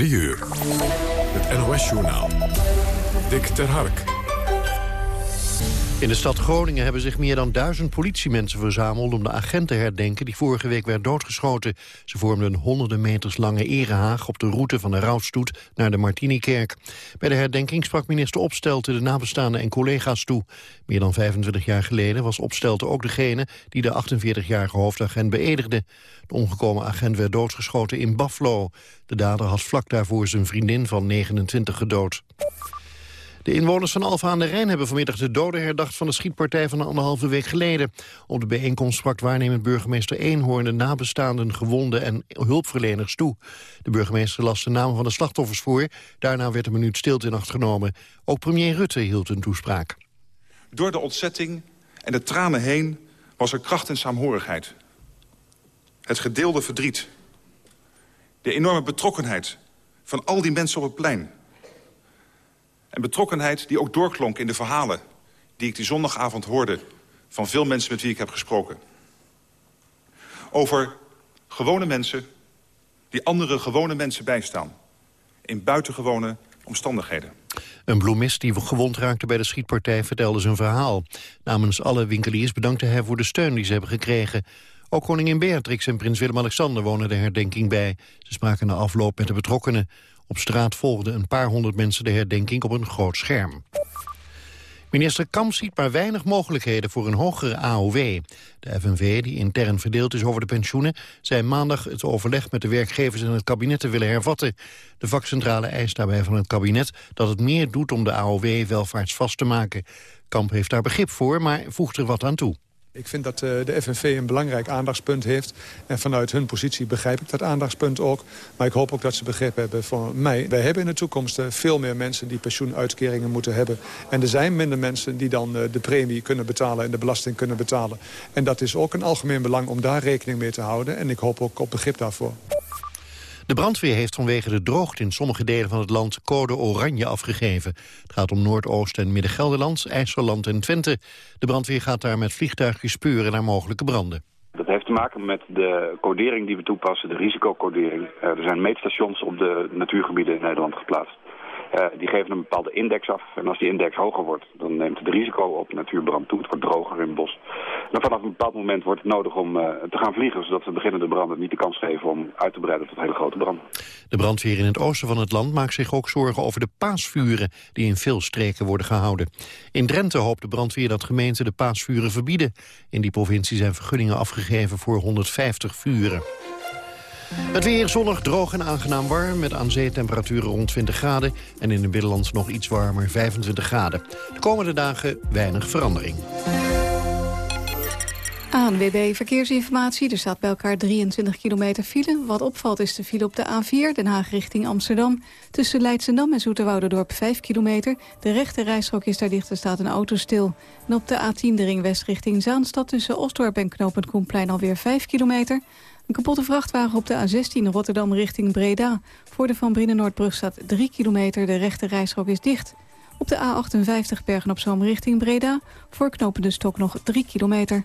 3 uur. Het NOS-journaal. Dick ter Hark. In de stad Groningen hebben zich meer dan duizend politiemensen verzameld... om de agent te herdenken die vorige week werd doodgeschoten. Ze vormden een honderden meters lange erehaag... op de route van de rouwstoet naar de Martinikerk. Bij de herdenking sprak minister Opstelten de nabestaanden en collega's toe. Meer dan 25 jaar geleden was Opstelten ook degene... die de 48-jarige hoofdagent beëdigde. De omgekomen agent werd doodgeschoten in Buffalo. De dader had vlak daarvoor zijn vriendin van 29 gedood. De inwoners van Alfa aan de Rijn hebben vanmiddag de doden herdacht van de schietpartij van anderhalve week geleden. Op de bijeenkomst sprak waarnemend burgemeester Eenhoorn de nabestaanden, gewonden en hulpverleners toe. De burgemeester las de namen van de slachtoffers voor. Daarna werd een minuut stilte in acht genomen. Ook premier Rutte hield een toespraak. Door de ontzetting en de tranen heen was er kracht en saamhorigheid. Het gedeelde verdriet. De enorme betrokkenheid van al die mensen op het plein en betrokkenheid die ook doorklonk in de verhalen... die ik die zondagavond hoorde van veel mensen met wie ik heb gesproken. Over gewone mensen die andere gewone mensen bijstaan. In buitengewone omstandigheden. Een bloemist die gewond raakte bij de schietpartij vertelde zijn verhaal. Namens alle winkeliers bedankte hij voor de steun die ze hebben gekregen. Ook koningin Beatrix en prins Willem-Alexander wonen de herdenking bij. Ze spraken na afloop met de betrokkenen. Op straat volgden een paar honderd mensen de herdenking op een groot scherm. Minister Kamp ziet maar weinig mogelijkheden voor een hogere AOW. De FNV, die intern verdeeld is over de pensioenen... zei maandag het overleg met de werkgevers en het kabinet te willen hervatten. De vakcentrale eist daarbij van het kabinet dat het meer doet om de AOW welvaartsvast te maken. Kamp heeft daar begrip voor, maar voegt er wat aan toe. Ik vind dat eh, de FNV een belangrijk aandachtspunt heeft. En vanuit hun positie begrijp ik dat aandachtspunt ook. Maar ik hoop ook dat ze begrip hebben voor mij. Wij hebben in de toekomst eh, veel meer mensen die pensioenuitkeringen moeten hebben. En er zijn minder mensen die dan eh, de premie kunnen betalen en de belasting kunnen betalen. En dat is ook een algemeen belang om daar rekening mee te houden. En ik hoop ook op begrip daarvoor. De brandweer heeft vanwege de droogte in sommige delen van het land code oranje afgegeven. Het gaat om Noordoost- en Midden-Gelderland, IJsseland en Twente. De brandweer gaat daar met vliegtuigjes speuren naar mogelijke branden. Dat heeft te maken met de codering die we toepassen, de risicocodering. Uh, er zijn meetstations op de natuurgebieden in Nederland geplaatst. Uh, die geven een bepaalde index af. En als die index hoger wordt, dan neemt het risico op natuurbrand toe. Het wordt droger in het bos. En vanaf een bepaald moment wordt het nodig om uh, te gaan vliegen... zodat we beginnende branden niet de kans geven om uit te breiden tot hele grote branden. De brandweer in het oosten van het land maakt zich ook zorgen over de paasvuren... die in veel streken worden gehouden. In Drenthe hoopt de brandweer dat gemeenten de paasvuren verbieden. In die provincie zijn vergunningen afgegeven voor 150 vuren. Het weer zonnig, droog en aangenaam warm... met aan zee temperaturen rond 20 graden... en in de binnenland nog iets warmer, 25 graden. De komende dagen weinig verandering. ANWB Verkeersinformatie. Er staat bij elkaar 23 kilometer file. Wat opvalt is de file op de A4, Den Haag richting Amsterdam. Tussen Leidschendam en Zoeterwouderdorp 5 kilometer. De rechte rijstrook is daar dicht, er staat een auto stil. En op de A10 de ring west richting Zaanstad... tussen Osdorp en Knopend Koenplein alweer 5 kilometer. Een kapotte vrachtwagen op de A16 Rotterdam richting Breda. Voor de Van Brinnen-Noordbrug staat 3 kilometer. De rechte rijstrook is dicht. Op de A58 Bergen op Zoom richting Breda. Voor knopende stok nog 3 kilometer.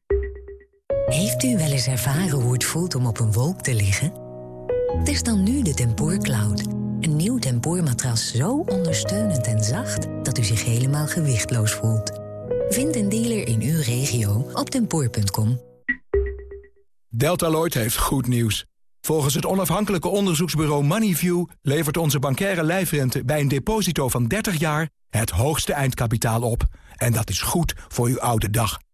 Heeft u wel eens ervaren hoe het voelt om op een wolk te liggen? Test dan nu de Tempoor Cloud. Een nieuw tempoormatras zo ondersteunend en zacht... dat u zich helemaal gewichtloos voelt. Vind een dealer in uw regio op tempoor.com. Deltaloid heeft goed nieuws. Volgens het onafhankelijke onderzoeksbureau Moneyview... levert onze bankaire lijfrente bij een deposito van 30 jaar... het hoogste eindkapitaal op. En dat is goed voor uw oude dag.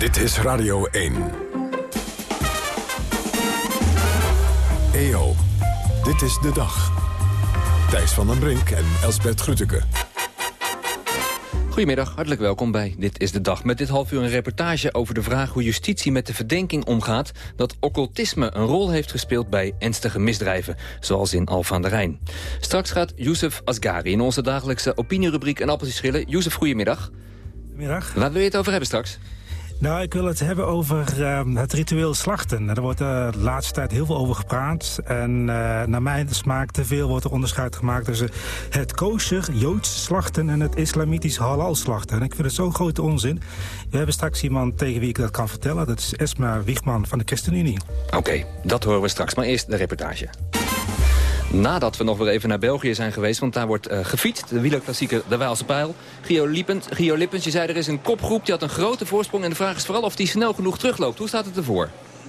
Dit is Radio 1. EO, dit is de dag. Thijs van den Brink en Elsbert Grütke. Goedemiddag, hartelijk welkom bij Dit is de Dag. Met dit half uur een reportage over de vraag hoe justitie met de verdenking omgaat... dat occultisme een rol heeft gespeeld bij ernstige misdrijven, zoals in Alphen aan de Rijn. Straks gaat Youssef Asgari in onze dagelijkse opinierubriek en appeltjes schillen. Youssef, goedemiddag. Goedemiddag. Waar wil je het over hebben straks? Nou, ik wil het hebben over uh, het ritueel slachten. Er wordt uh, de laatste tijd heel veel over gepraat. En uh, naar mijn smaak te veel wordt er onderscheid gemaakt... tussen het kosher, Joods slachten en het islamitisch halal slachten. En ik vind het zo'n grote onzin. We hebben straks iemand tegen wie ik dat kan vertellen. Dat is Esma Wiegman van de ChristenUnie. Oké, dat horen we straks. Maar eerst de reportage. Nadat we nog weer even naar België zijn geweest, want daar wordt uh, gefietst. De wielerklassieker De Waalse Pijl. Gio, Lippens, Gio Lippens, je zei er is een kopgroep, die had een grote voorsprong. En de vraag is vooral of die snel genoeg terugloopt. Hoe staat het ervoor?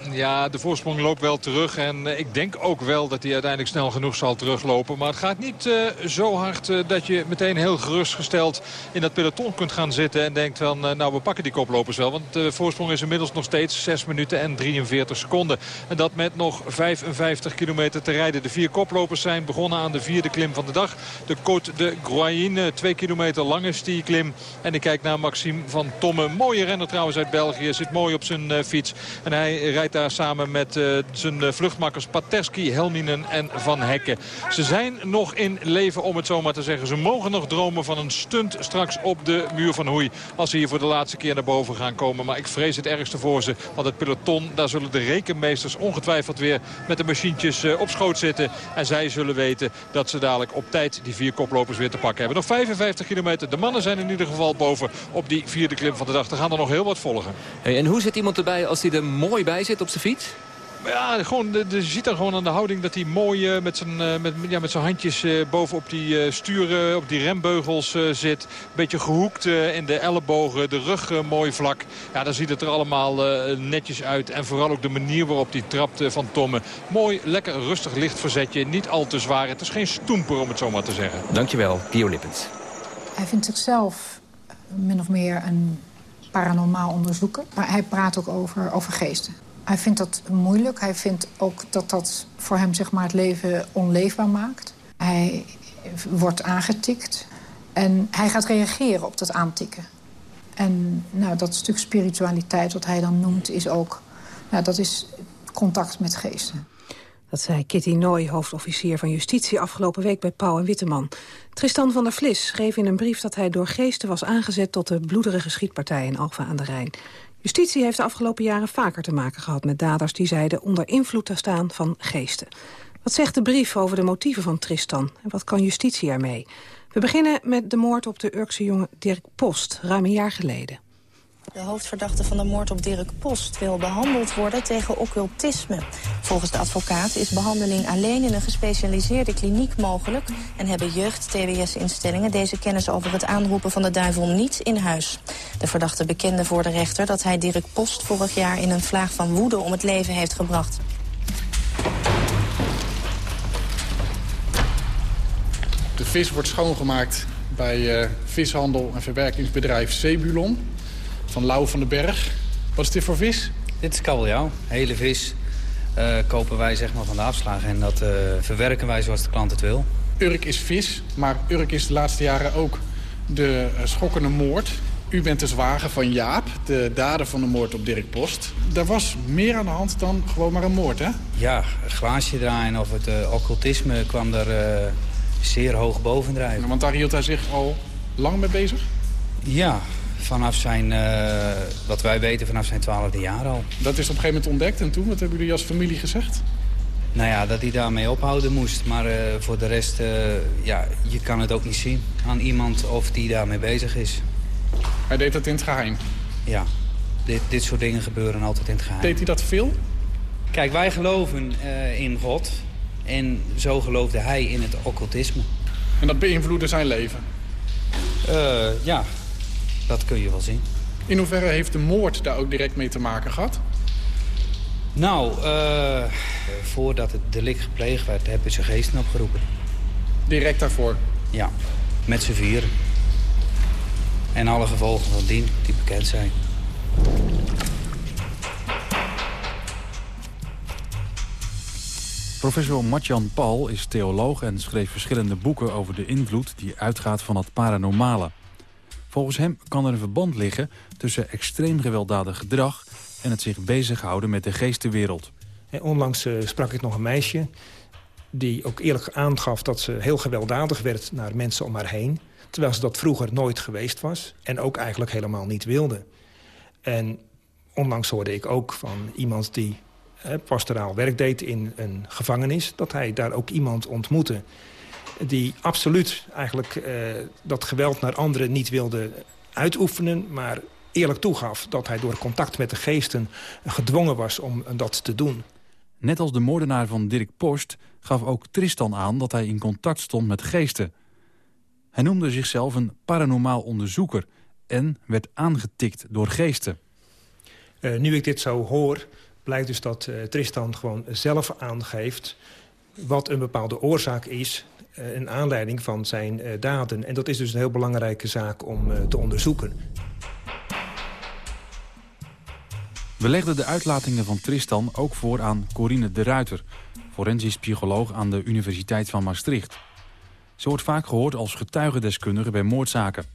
Ja, de voorsprong loopt wel terug. En uh, ik denk ook wel dat hij uiteindelijk snel genoeg zal teruglopen. Maar het gaat niet uh, zo hard uh, dat je meteen heel gerustgesteld in dat peloton kunt gaan zitten. En denkt van, nou we pakken die koplopers wel. Want de voorsprong is inmiddels nog steeds 6 minuten en 43 seconden. En dat met nog 55 kilometer te rijden. De vier koplopers zijn begonnen aan de vierde klim van de dag. De Côte de Groyine, twee kilometer lang is die klim. En ik kijk naar Maxime van Tomme. Mooie renner trouwens uit België. Zit mooi op zijn fiets. En hij rijdt daar samen met uh, zijn vluchtmakkers Paterski, Helminen en Van Hekken. Ze zijn nog in leven om het zo maar te zeggen. Ze mogen nog dromen van een stunt straks op de muur van Hoei. Als ze hier voor de laatste keer naar boven gaan komen. Maar ik vrees het ergste voor ze. Want het peloton, daar zullen de rekenmeesters ongetwijfeld weer met de machientjes uh, op schoot zitten. En zij zullen weten dat ze dadelijk op tijd die vier koplopers weer te pakken hebben. Nog 55 kilometer. De mannen zijn in ieder geval boven op die vierde klim van de dag. Er gaan er nog heel wat volgen. En hoe zit iemand erbij als hij er mooi bij zit op zijn fiets? Ja, gewoon, de, de, je ziet dan gewoon aan de houding dat hij mooi uh, met zijn uh, met, ja, met zijn handjes uh, bovenop die sturen, op die rembeugels zit. Een beetje gehoekt in de ellebogen, de rug mooi vlak. Ja, dan ziet het er allemaal netjes uit. En vooral ook de manier waarop hij trapt van Tomme. Mooi, lekker rustig licht verzetje. Niet al te zwaar. Het is geen stoemper om het zo maar te zeggen. Dankjewel, Gio Lippens. Hij vindt zichzelf min of meer een paranormaal onderzoeker. Maar hij praat ook over, over geesten. Hij vindt dat moeilijk. Hij vindt ook dat dat voor hem zeg maar, het leven onleefbaar maakt. Hij wordt aangetikt. En hij gaat reageren op dat aantikken. En nou, dat stuk spiritualiteit wat hij dan noemt is ook... Nou, dat is contact met geesten. Dat zei Kitty Nooy, hoofdofficier van Justitie, afgelopen week bij Pauw en Witteman. Tristan van der Vlis schreef in een brief dat hij door geesten was aangezet... tot de bloederige schietpartij in Alphen aan de Rijn. Justitie heeft de afgelopen jaren vaker te maken gehad met daders... die zeiden onder invloed te staan van geesten. Wat zegt de brief over de motieven van Tristan? En wat kan justitie ermee? We beginnen met de moord op de Urkse jongen Dirk Post, ruim een jaar geleden. De hoofdverdachte van de moord op Dirk Post wil behandeld worden tegen occultisme. Volgens de advocaat is behandeling alleen in een gespecialiseerde kliniek mogelijk... en hebben jeugd-TBS-instellingen deze kennis over het aanroepen van de duivel niet in huis. De verdachte bekende voor de rechter dat hij Dirk Post vorig jaar in een vlaag van woede om het leven heeft gebracht. De vis wordt schoongemaakt bij uh, vishandel en verwerkingsbedrijf Sebulon van Lau van den Berg. Wat is dit voor vis? Dit is kabeljauw. Hele vis uh, kopen wij zeg maar, van de afslagen en dat uh, verwerken wij zoals de klant het wil. Urk is vis, maar Urk is de laatste jaren ook de uh, schokkende moord. U bent de zwager van Jaap, de dader van de moord op Dirk Post. Er was meer aan de hand dan gewoon maar een moord, hè? Ja, een glaasje draaien of het occultisme kwam er zeer hoog boven drijven. want daar hield hij zich al lang mee bezig? Ja, vanaf zijn, uh, wat wij weten, vanaf zijn twaalfde jaar al. Dat is op een gegeven moment ontdekt en toen? Wat hebben jullie als familie gezegd? Nou ja, dat hij daarmee ophouden moest. Maar uh, voor de rest, uh, ja, je kan het ook niet zien aan iemand of die daarmee bezig is. Hij deed dat in het geheim? Ja, dit, dit soort dingen gebeuren altijd in het geheim. Deed hij dat veel? Kijk, wij geloven in God. En zo geloofde hij in het occultisme. En dat beïnvloedde zijn leven? ja, dat kun je wel zien. In hoeverre heeft de moord daar ook direct mee te maken gehad? Nou, uh, voordat het delict gepleegd werd, hebben ze geesten opgeroepen. Direct daarvoor? Ja, met z'n vieren. En alle gevolgen van dien die bekend zijn. Professor Matjan Paul is theoloog en schreef verschillende boeken over de invloed die uitgaat van het paranormale. Volgens hem kan er een verband liggen tussen extreem gewelddadig gedrag en het zich bezighouden met de geestenwereld. Onlangs uh, sprak ik nog een meisje die ook eerlijk aangaf dat ze heel gewelddadig werd naar mensen om haar heen. Terwijl ze dat vroeger nooit geweest was en ook eigenlijk helemaal niet wilde. En onlangs hoorde ik ook van iemand die pastoraal werk deed in een gevangenis... dat hij daar ook iemand ontmoette die absoluut eigenlijk uh, dat geweld naar anderen niet wilde uitoefenen... maar eerlijk toegaf dat hij door contact met de geesten gedwongen was om dat te doen. Net als de moordenaar van Dirk Post gaf ook Tristan aan dat hij in contact stond met geesten. Hij noemde zichzelf een paranormaal onderzoeker en werd aangetikt door geesten. Uh, nu ik dit zo hoor, blijkt dus dat uh, Tristan gewoon zelf aangeeft... wat een bepaalde oorzaak is, uh, een aanleiding van zijn uh, daden. En dat is dus een heel belangrijke zaak om te onderzoeken. We legden de uitlatingen van Tristan ook voor aan Corine de Ruiter... forensisch psycholoog aan de Universiteit van Maastricht. Ze wordt vaak gehoord als getuigendeskundige bij moordzaken.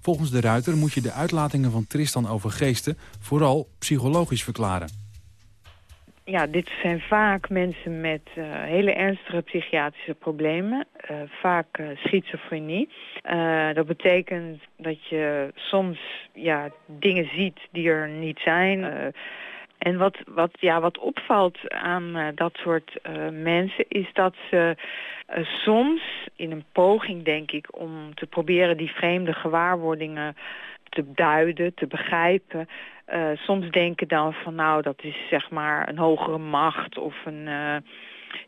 Volgens de Ruiter moet je de uitlatingen van Tristan over geesten... vooral psychologisch verklaren ja, dit zijn vaak mensen met uh, hele ernstige psychiatrische problemen. Uh, vaak uh, schizofrenie. dat betekent dat je soms ja, dingen ziet die er niet zijn. en wat, wat, ja, wat opvalt aan dat soort mensen is dat ze soms in een poging, denk ik, om te proberen die vreemde gewaarwordingen te duiden, te begrijpen. Uh, soms denken dan van nou, dat is zeg maar een hogere macht of een, uh,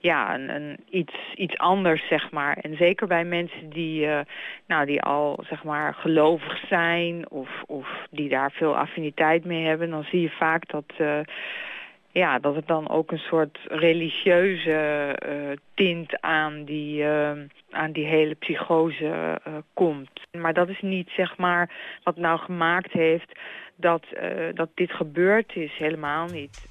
ja, een, een, iets, iets anders, zeg maar. En zeker bij mensen die, uh, nou, die al zeg maar gelovig zijn of, of die daar veel affiniteit mee hebben, dan zie je vaak dat ja, dat het dan ook een soort religieuze tint aan die, aan die hele psychose komt. Maar dat is niet zeg maar wat nou gemaakt heeft dat, dat dit gebeurd is. Helemaal niet.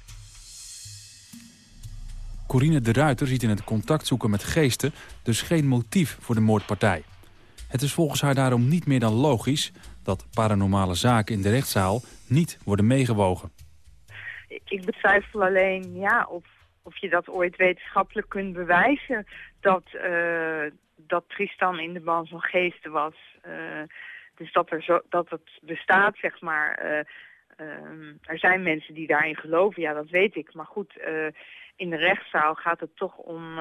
Corine de Ruiter ziet in het contact zoeken met geesten dus geen motief voor de moordpartij. Het is volgens haar daarom niet meer dan logisch dat paranormale zaken in de rechtszaal niet worden meegewogen ik betwijfel alleen ja, of, of je dat ooit wetenschappelijk kunt bewijzen dat, uh, dat Tristan in de band van geesten was. Uh, dus dat, er zo, dat het bestaat, zeg maar. Uh, er zijn mensen die daarin geloven, ja, dat weet ik. Maar goed, in de rechtszaal gaat het toch om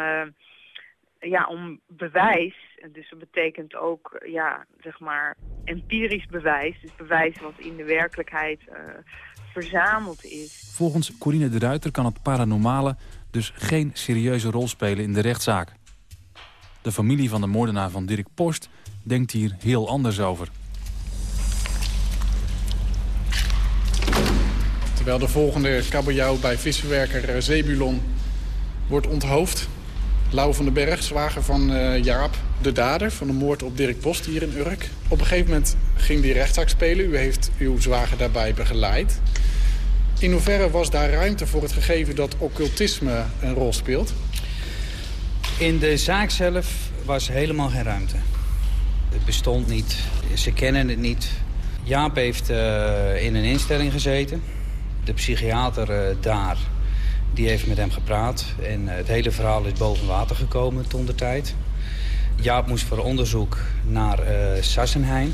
ja, om bewijs. Dus dat betekent ook, ja, zeg maar, empirisch bewijs. Dus bewijs wat in de werkelijkheid uh, verzameld is. Volgens Corine de Ruiter kan het paranormale dus geen serieuze rol spelen in de rechtszaak. De familie van de moordenaar van Dirk Post denkt hier heel anders over. Terwijl de volgende kabeljauw bij vissenwerker eh, Zebulon wordt onthoofd... Lau van den Berg, zwager van uh, Jaap, de dader van de moord op Dirk Post hier in Urk. Op een gegeven moment ging die rechtszaak spelen. U heeft uw zwager daarbij begeleid. In hoeverre was daar ruimte voor het gegeven dat occultisme een rol speelt? In de zaak zelf was helemaal geen ruimte. Het bestond niet. Ze kennen het niet. Jaap heeft uh, in een instelling gezeten. De psychiater uh, daar die heeft met hem gepraat. En het hele verhaal is boven water gekomen toen de tijd. Jaap moest voor onderzoek naar uh, Sassenheim.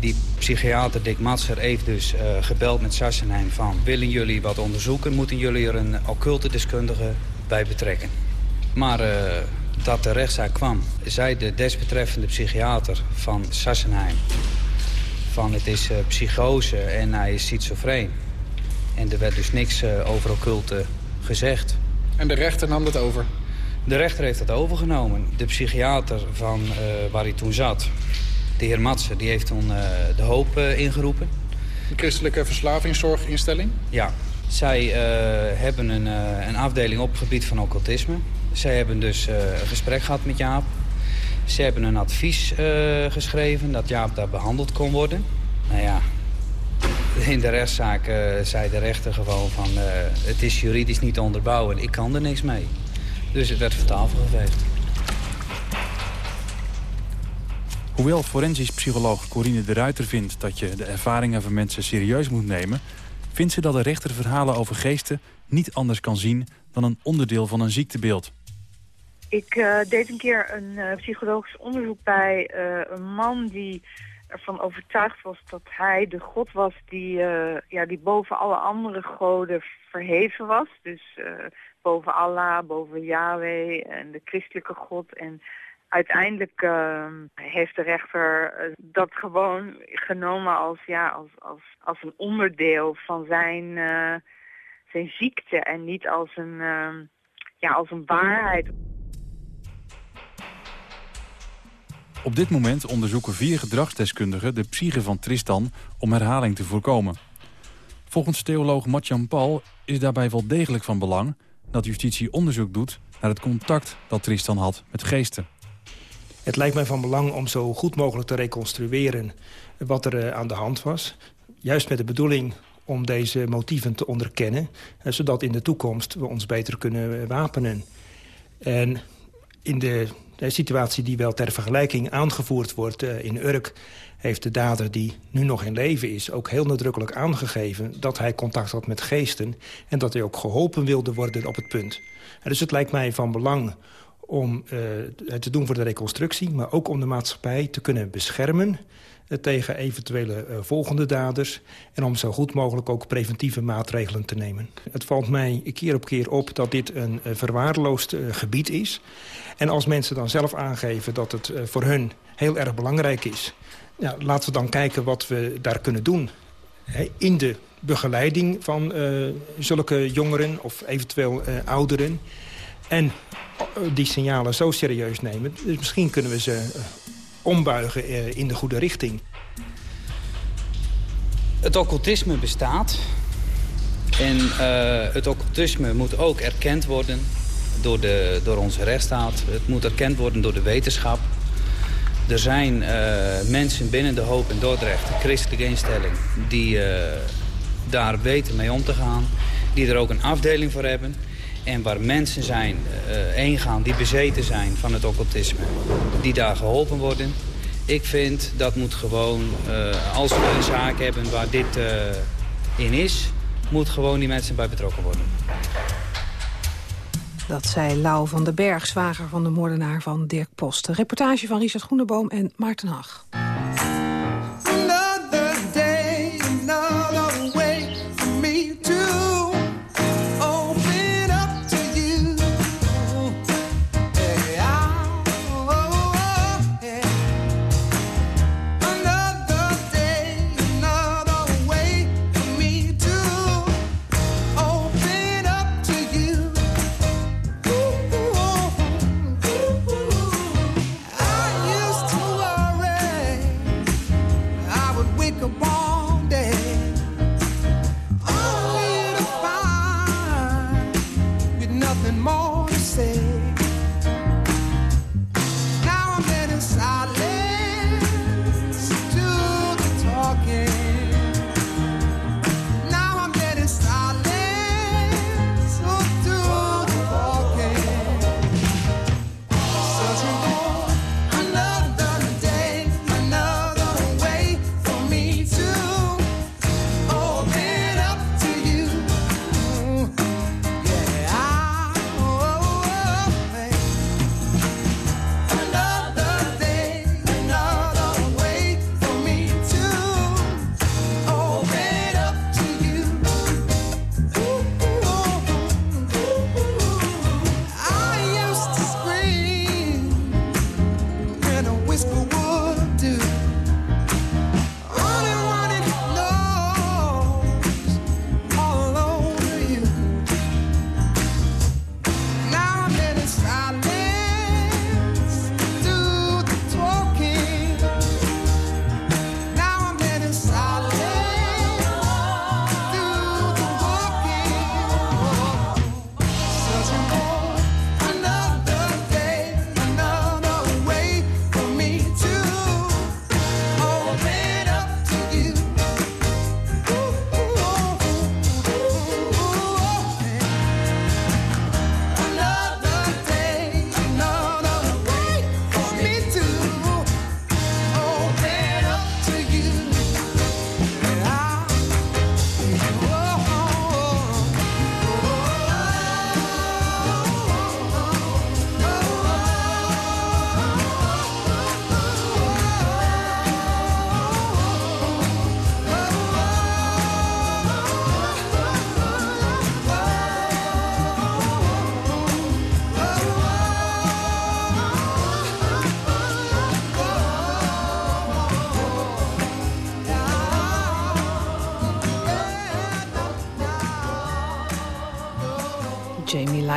Die psychiater Dick Matser heeft dus gebeld met Sassenheim van... willen jullie wat onderzoeken, moeten jullie er een occulte deskundige bij betrekken. Maar dat de rechtszaak kwam, zei de desbetreffende psychiater van Sassenheim... van het is psychose en hij is schizofreen. En er werd dus niks over occulte gezegd. En de rechter nam dat over? De rechter heeft dat overgenomen. De psychiater van waar hij toen zat, de heer Matsen die heeft toen uh, de hoop uh, ingeroepen. Een christelijke verslavingszorginstelling? Ja. Zij hebben een, een afdeling op het gebied van occultisme. Zij hebben dus een gesprek gehad met Jaap. Ze hebben een advies geschreven dat Jaap daar behandeld kon worden. Nou ja, in de rechtszaak zei de rechter gewoon van... het is juridisch niet te onderbouwen, ik kan er niks mee. Dus het werd van tafel geveegd. Hoewel forensisch psycholoog Corine de Ruiter vindt dat je de ervaringen van mensen serieus moet nemen, vindt ze dat de rechter verhalen over geesten niet anders kan zien dan een onderdeel van een ziektebeeld. Ik uh, deed een keer een uh, psychologisch onderzoek bij uh, een man die ervan overtuigd was dat hij de god was die, ja, die boven alle andere goden verheven was. Dus boven Allah, boven Yahweh en de christelijke god. En uiteindelijk uh, heeft de rechter uh, dat gewoon genomen als, ja, als, als, als een onderdeel van zijn, uh, zijn ziekte en niet als een, ja, als een waarheid. Op dit moment onderzoeken vier gedragsdeskundigen de psyche van Tristan om herhaling te voorkomen. Volgens theoloog Matjan Paul is daarbij wel degelijk van belang dat justitie onderzoek doet naar het contact dat Tristan had met geesten. Het lijkt mij van belang om zo goed mogelijk te reconstrueren wat er eh, aan de hand was. Juist met de bedoeling om deze motieven te onderkennen... Eh, zodat in de toekomst we ons beter kunnen wapenen. En in de, de situatie die wel ter vergelijking aangevoerd wordt eh, in Urk... heeft de dader die nu nog in leven is ook heel nadrukkelijk aangegeven... dat hij contact had met geesten en dat hij ook geholpen wilde worden op het punt. dus het lijkt mij van belang om uh, het te doen voor de reconstructie... maar ook om de maatschappij te kunnen beschermen uh, tegen eventuele uh, volgende daders... en om zo goed mogelijk ook preventieve maatregelen te nemen. Het valt mij keer op keer op dat dit een verwaarloosd gebied is. En als mensen dan zelf aangeven dat het voor hun heel erg belangrijk is... Ja, laten we dan kijken wat we daar kunnen doen. in de begeleiding van zulke jongeren of eventueel ouderen... En die signalen zo serieus nemen. Dus misschien kunnen we ze eh, ombuigen eh, in de goede richting. Het occultisme bestaat. En het occultisme moet ook erkend worden door, de, door onze rechtsstaat. Het moet erkend worden door de wetenschap. Er zijn mensen binnen de Hoop in Dordrecht, een christelijke instelling... die daar weten mee om te gaan. Die er ook een afdeling voor hebben. En waar mensen zijn, uh, gaan die bezeten zijn van het occultisme. Die daar geholpen worden. Ik vind dat moet gewoon, uh, als we een zaak hebben waar dit in is... moet gewoon die mensen bij betrokken worden. Dat zei Lau van den Berg, zwager van de moordenaar van Dirk Post. Reportage van Richard Groeneboom en Maarten Hag.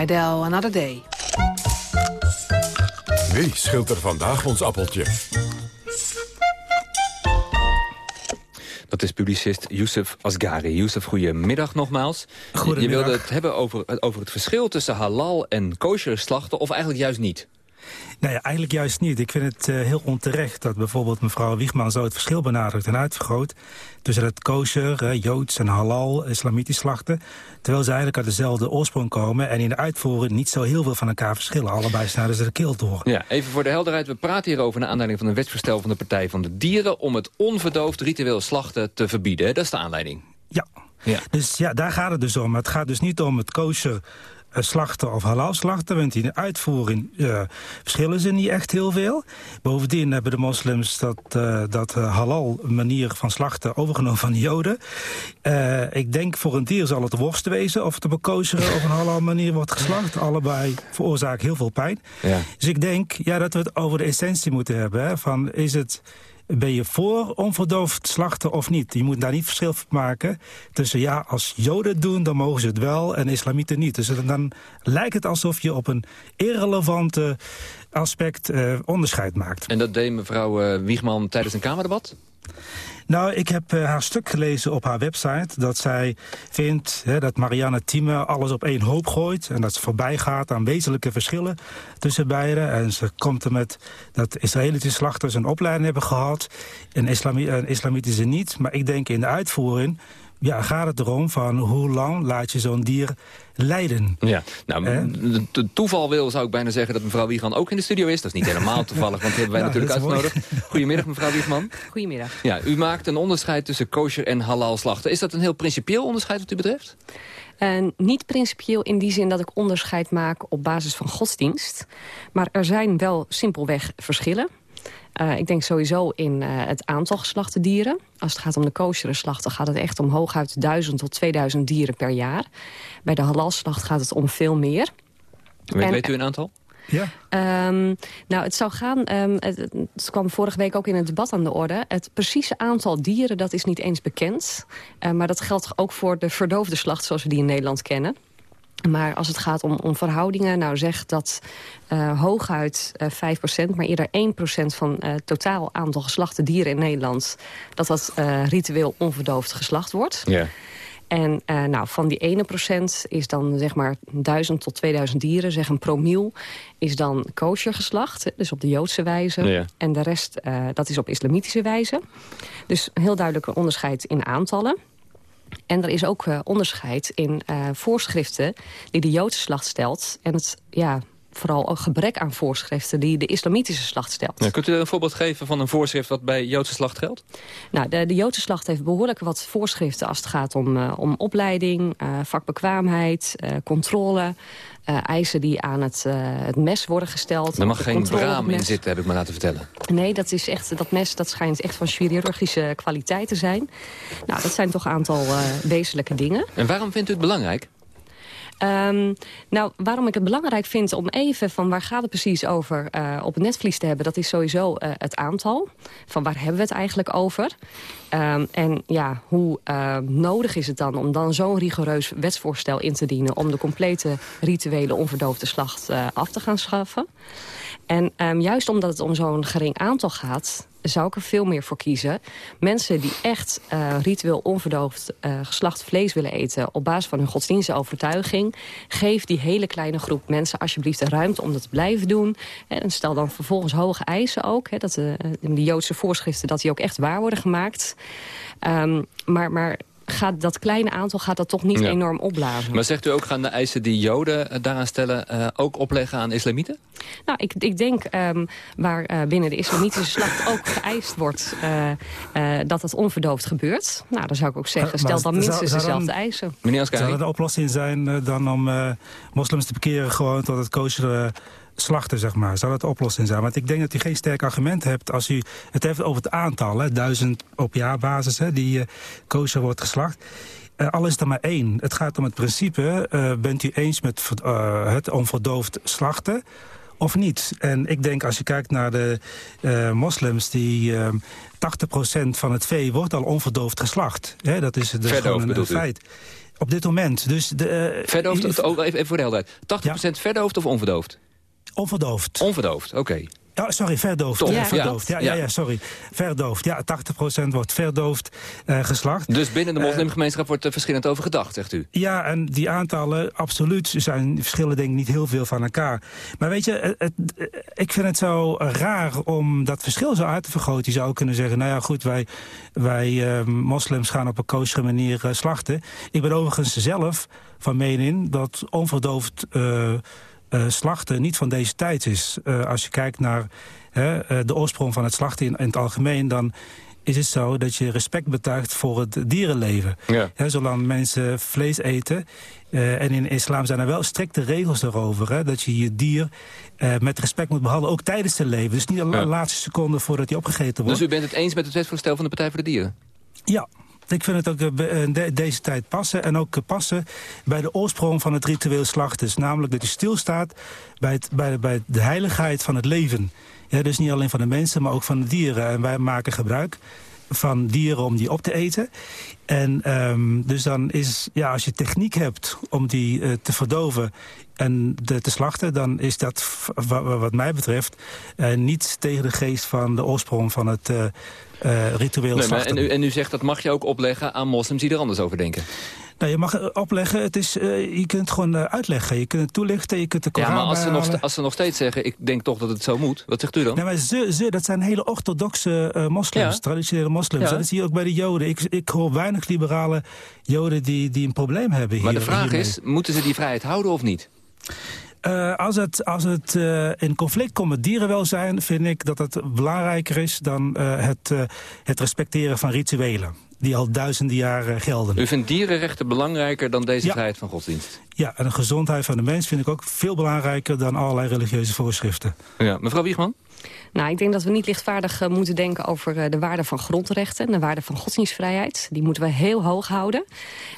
Lydell, Another Day. Wie scheelt er vandaag ons appeltje? Dat is publicist Youssef Asgari. Youssef, goedemiddag nogmaals. Goedemiddag. Je wilde het hebben over, over het verschil tussen halal en kosher slachten... of eigenlijk juist niet? Nee, eigenlijk juist niet. Ik vind het uh, heel onterecht dat bijvoorbeeld mevrouw Wiegman zo het verschil benadrukt en uitvergroot tussen het kosher, uh, joods en halal, islamitisch slachten. Terwijl ze eigenlijk uit dezelfde oorsprong komen en in de uitvoering niet zo heel veel van elkaar verschillen. Allebei snijden ze de keel door. Ja, even voor de helderheid. We praten hierover naar aanleiding van een wetsvoorstel van de Partij van de Dieren om het onverdoofd ritueel slachten te verbieden. Dat is de aanleiding. Ja. ja. Dus ja, daar gaat het dus om. Het gaat dus niet om het kosher slachten of halal slachten. Want in de uitvoering uh, verschillen ze niet echt heel veel. Bovendien hebben de moslims dat, uh, dat halal manier van slachten overgenomen van de joden. ik denk voor een dier zal het worst wezen of het op een kosher of een halal manier wordt geslacht. Allebei veroorzaken heel veel pijn. Ja. Dus ik denk ja, dat we het over de essentie moeten hebben. Hè, van is het ben je voor onverdoofd slachten of niet? Je moet daar niet verschil maken tussen ja, als joden doen, dan mogen ze het wel en islamieten niet. Dus dan lijkt het alsof je op een irrelevante aspect uh, onderscheid maakt. En dat deed mevrouw uh, Wiegman tijdens een Kamerdebat? Nou, ik heb uh, haar stuk gelezen op haar website... dat zij vindt hè, dat Marianne Thieme alles op één hoop gooit... en dat ze voorbij gaat aan wezenlijke verschillen tussen beiden. En ze komt er met dat Israëlische slachters een opleiding hebben gehad... en, en islamitische niet. Maar ik denk in de uitvoering ja, gaat het erom van hoe lang laat je zo'n dier lijden. Ja, nou, toeval wil, zou ik bijna zeggen, dat mevrouw Wiegman ook in de studio is. Dat is niet helemaal toevallig, want die hebben wij natuurlijk mooi. uitgenodigd. Goedemiddag, mevrouw Wiegman. Goedemiddag. Ja, u maakt een onderscheid tussen kosher en halal slachten. Is dat een heel principieel onderscheid wat u betreft? En niet principieel in die zin dat ik onderscheid maak op basis van godsdienst. Maar er zijn wel simpelweg verschillen. Uh, ik denk sowieso in uh, het aantal geslachte dieren. Als het gaat om de koshere slachten gaat het echt om hooguit 1000 tot 2000 dieren per jaar. Bij de halalslacht gaat het om veel meer. Weet, En- weet u een aantal? Ja. Ehm, nou, het zou gaan... ehm, het, het kwam vorige week ook in het debat aan de orde. Het precieze aantal dieren, dat is niet eens bekend. Eh, maar dat geldt ook voor de verdoofde slacht zoals we die in Nederland kennen. Maar als het gaat om, om verhoudingen, nou zeg dat eh, hooguit eh 5%, maar eerder 1% van het totaal aantal geslachte dieren in Nederland, dat dat ritueel onverdoofd geslacht wordt. Ja. En nou, van die ene procent is dan zeg maar 1000 tot 2000 dieren, zeg een promiel, is dan kosher geslacht, dus op de Joodse wijze. Ja. En de rest, dat is op islamitische wijze. Dus een heel duidelijk onderscheid in aantallen. En er is ook eh, onderscheid in eh, voorschriften die de Joodse slacht stelt. En het, ja, vooral een gebrek aan voorschriften die de islamitische slacht stelt. Ja, kunt u een voorbeeld geven van een voorschrift wat bij Joodse slacht geldt? Nou, de, de Joodse slacht heeft behoorlijk wat voorschriften als het gaat om, eh, om opleiding, eh, vakbekwaamheid, eh, controle. eisen die aan het, het mes worden gesteld. Er mag geen braam in zitten, heb ik me laten vertellen. Nee, dat, is echt, dat mes dat schijnt echt van chirurgische kwaliteit te zijn. Nou, dat zijn toch een aantal wezenlijke dingen. En waarom vindt u het belangrijk? Ehm, nou, waarom ik het belangrijk vind om even van waar gaat het precies over eh, op het netvlies te hebben, dat is sowieso eh, het aantal. Van waar hebben we het eigenlijk over? Ehm, en ja, hoe eh, nodig is het dan om dan zo'n rigoureus wetsvoorstel in te dienen om de complete rituele onverdoofde slacht af te gaan schaffen? En ehm, juist omdat het om zo'n gering aantal gaat, zou ik er veel meer voor kiezen. Mensen die echt eh, ritueel onverdoofd eh, geslacht vlees willen eten... op basis van hun godsdienstige overtuiging... geef die hele kleine groep mensen alsjeblieft de ruimte om dat te blijven doen. En stel dan vervolgens hoge eisen ook. Hè, dat de, de Joodse voorschriften dat die ook echt waar worden gemaakt. Ehm, maar... maar Gaat dat kleine aantal gaat dat toch niet Ja. enorm opblazen. Maar zegt u ook, gaan de eisen die Joden eh, daaraan stellen... eh, ook opleggen aan islamieten? Nou, ik, ik denk ehm, waar eh, binnen de islamitische slacht ook geëist wordt eh, eh, dat het onverdoofd gebeurt. Nou, dan zou ik ook zeggen, stel dan minstens dezelfde eisen. Meneer Zou dat de oplossing zijn dan om eh, moslims te bekeren gewoon tot het kosher eh, slachten, zeg maar? Zou dat de oplossing zijn? Want ik denk dat u geen sterk argument hebt als u het heeft over het aantal, hè, duizend op jaarbasis, hè, die kosher wordt geslacht. Eh, al is er maar één. Het gaat om het principe, eh, bent u eens met het onverdoofd slachten? Of niet? En ik denk, als je kijkt naar de moslims... die eh 80% van het vee wordt al onverdoofd geslacht. Hè, dat is dus gewoon een, u? feit. Op dit moment. Dus de, uh, verdoofd, oh, even, even voor de helderheid. 80% verdoofd of onverdoofd? Onverdoofd. Onverdoofd, oké. Ja, sorry, verdoofd. Toch, ja. verdoofd. Ja, ja, ja, sorry. Verdoofd. Ja, 80% wordt verdoofd uh, geslacht. Dus binnen de moslimgemeenschap wordt er verschillend over gedacht, zegt u? Ja, en die aantallen, absoluut, zijn verschillen denk ik niet heel veel van elkaar. Maar weet je, het, ik vind het zo raar om dat verschil zo uit te vergroten. Je zou kunnen zeggen, nou ja, goed, wij, wij uh, moslims gaan op een koosje manier slachten. Ik ben overigens zelf van mening dat onverdoofd... Uh, slachten niet van deze tijd is. Uh, als je kijkt naar uh, de oorsprong van het slachten in, in, het algemeen... dan is het zo dat je respect betuigt voor het dierenleven. Ja. zolang mensen vlees eten... en in islam zijn er wel strikte regels daarover... Hè, dat je je dier met respect moet behandelen, ook tijdens zijn leven. Dus niet de ja. laatste seconde voordat hij opgegeten wordt. Dus u bent het eens met het wetsvoorstel van de Partij voor de Dieren? Ja, ik vind het ook in deze tijd passen. En ook passen bij de oorsprong van het ritueel slachten. Namelijk dat je stilstaat bij, bij, bij de heiligheid van het leven. Ja, dus niet alleen van de mensen, maar ook van de dieren. En wij maken gebruik van dieren om die op te eten. En um, dus dan is, ja, als je techniek hebt om die te verdoven en de, te slachten... dan is dat, wat mij betreft, uh, niet tegen de geest van de oorsprong van het ritueel nee, slachten. En u, en u zegt dat mag je ook opleggen aan moslims die er anders over denken? Nou, je mag opleggen, het is, uh, je kunt het gewoon uh, uitleggen. Je kunt het toelichten, je kunt de Koran Ja, maar als ze, nog, als ze nog steeds zeggen, ik denk toch dat het zo moet. Wat zegt u dan? Nee, maar ze, ze dat zijn hele orthodoxe uh, moslims, ja. traditionele moslims. Ja. Dat zie je ook bij de joden. Ik, ik hoor weinig liberale joden die, die een probleem hebben hier. Maar de vraag hiermee. is, moeten ze die vrijheid houden of niet? Uh, als het, als het uh, in conflict komt met dierenwelzijn... vind ik dat het belangrijker is dan uh, het, het respecteren van rituelen die al duizenden jaren gelden. U vindt dierenrechten belangrijker dan deze ja. vrijheid van godsdienst? Ja, en de gezondheid van de mens vind ik ook veel belangrijker... dan allerlei religieuze voorschriften. Ja, mevrouw Wiegman? Nou, ik denk dat we niet lichtvaardig uh, moeten denken over uh, de waarde van grondrechten... en de waarde van godsdienstvrijheid. Die moeten we heel hoog houden.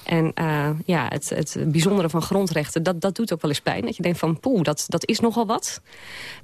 En uh, ja, het, het bijzondere van grondrechten, dat, dat doet ook wel eens pijn. Dat je denkt van, poeh, dat, dat is nogal wat.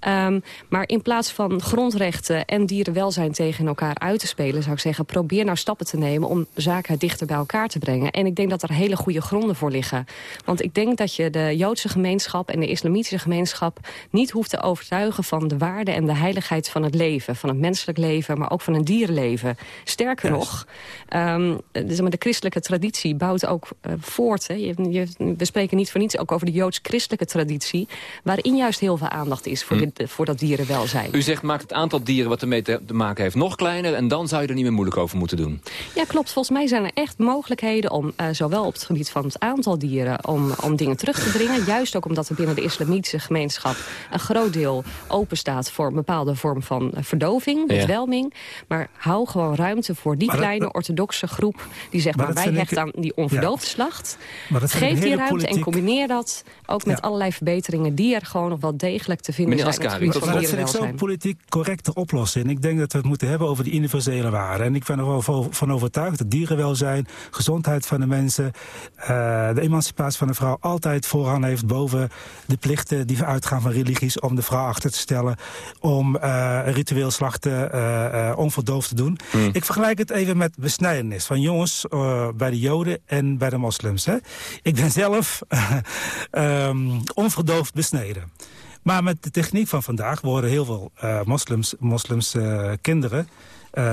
Um, maar in plaats van grondrechten en dierenwelzijn tegen elkaar uit te spelen... zou ik zeggen, probeer nou stappen te nemen om zaken dichter bij elkaar te brengen. En ik denk dat er hele goede gronden voor liggen. Want ik denk dat je de Joodse gemeenschap en de islamitische gemeenschap... niet hoeft te overtuigen van de waarde en de heiligheid van het leven. Van het menselijk leven, maar ook van een dierenleven. Sterker yes. nog, um, de, de christelijke traditie bouwt ook uh, voort. Hè. Je, je, we spreken niet voor niets ook over de joods-christelijke traditie... waarin juist heel veel aandacht is voor, hm. dit, voor dat dierenwelzijn. U zegt, maakt het aantal dieren wat ermee te, te maken heeft nog kleiner... en dan zou je er niet meer moeilijk over moeten doen. Ja, klopt. Volgens mij zijn er echt mogelijkheden om, uh, zowel op het gebied van het aantal dieren... om, om dingen terug te dringen. Juist ook omdat er binnen de islamitische gemeenschap... een groot deel open staat voor bepaalde vorm van verdoving, bedwelming. Ja. Maar hou gewoon ruimte voor die maar kleine dat, orthodoxe groep... die zegt, maar, maar wij hechten aan die onverdoofde ja. slacht. Geef die ruimte politiek... en combineer dat ook met ja. allerlei verbeteringen... die er gewoon nog wel degelijk te vinden Meneer zijn. Ascari, dat, dat vind ik zo'n politiek correcte oplossing. Ik denk dat we het moeten hebben over die universele waarden. En ik ben er wel van overtuigd dat dierenwelzijn, gezondheid van de mensen... Uh, de emancipatie van de vrouw altijd voorrang heeft... boven de plichten die uitgaan van religies om de vrouw achter te stellen... om uh, ritueel slachten uh, uh, onverdoofd te doen. Mm. Ik vergelijk het even met besnijdenis van jongens bij de joden en bij de moslims. Hè. Ik ben zelf um, onverdoofd besneden. Maar met de techniek van vandaag worden heel veel moslims, moslims kinderen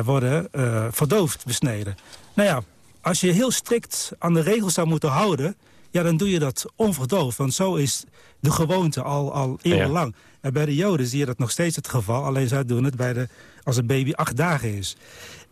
worden verdoofd besneden. Nou ja, als je heel strikt aan de regels zou moeten houden... ja, dan doe je dat onverdoofd. Want zo is de gewoonte al, al eeuwenlang. Ja. En bij de Joden zie je dat nog steeds het geval. Alleen zij doen het bij de, als een baby acht dagen is.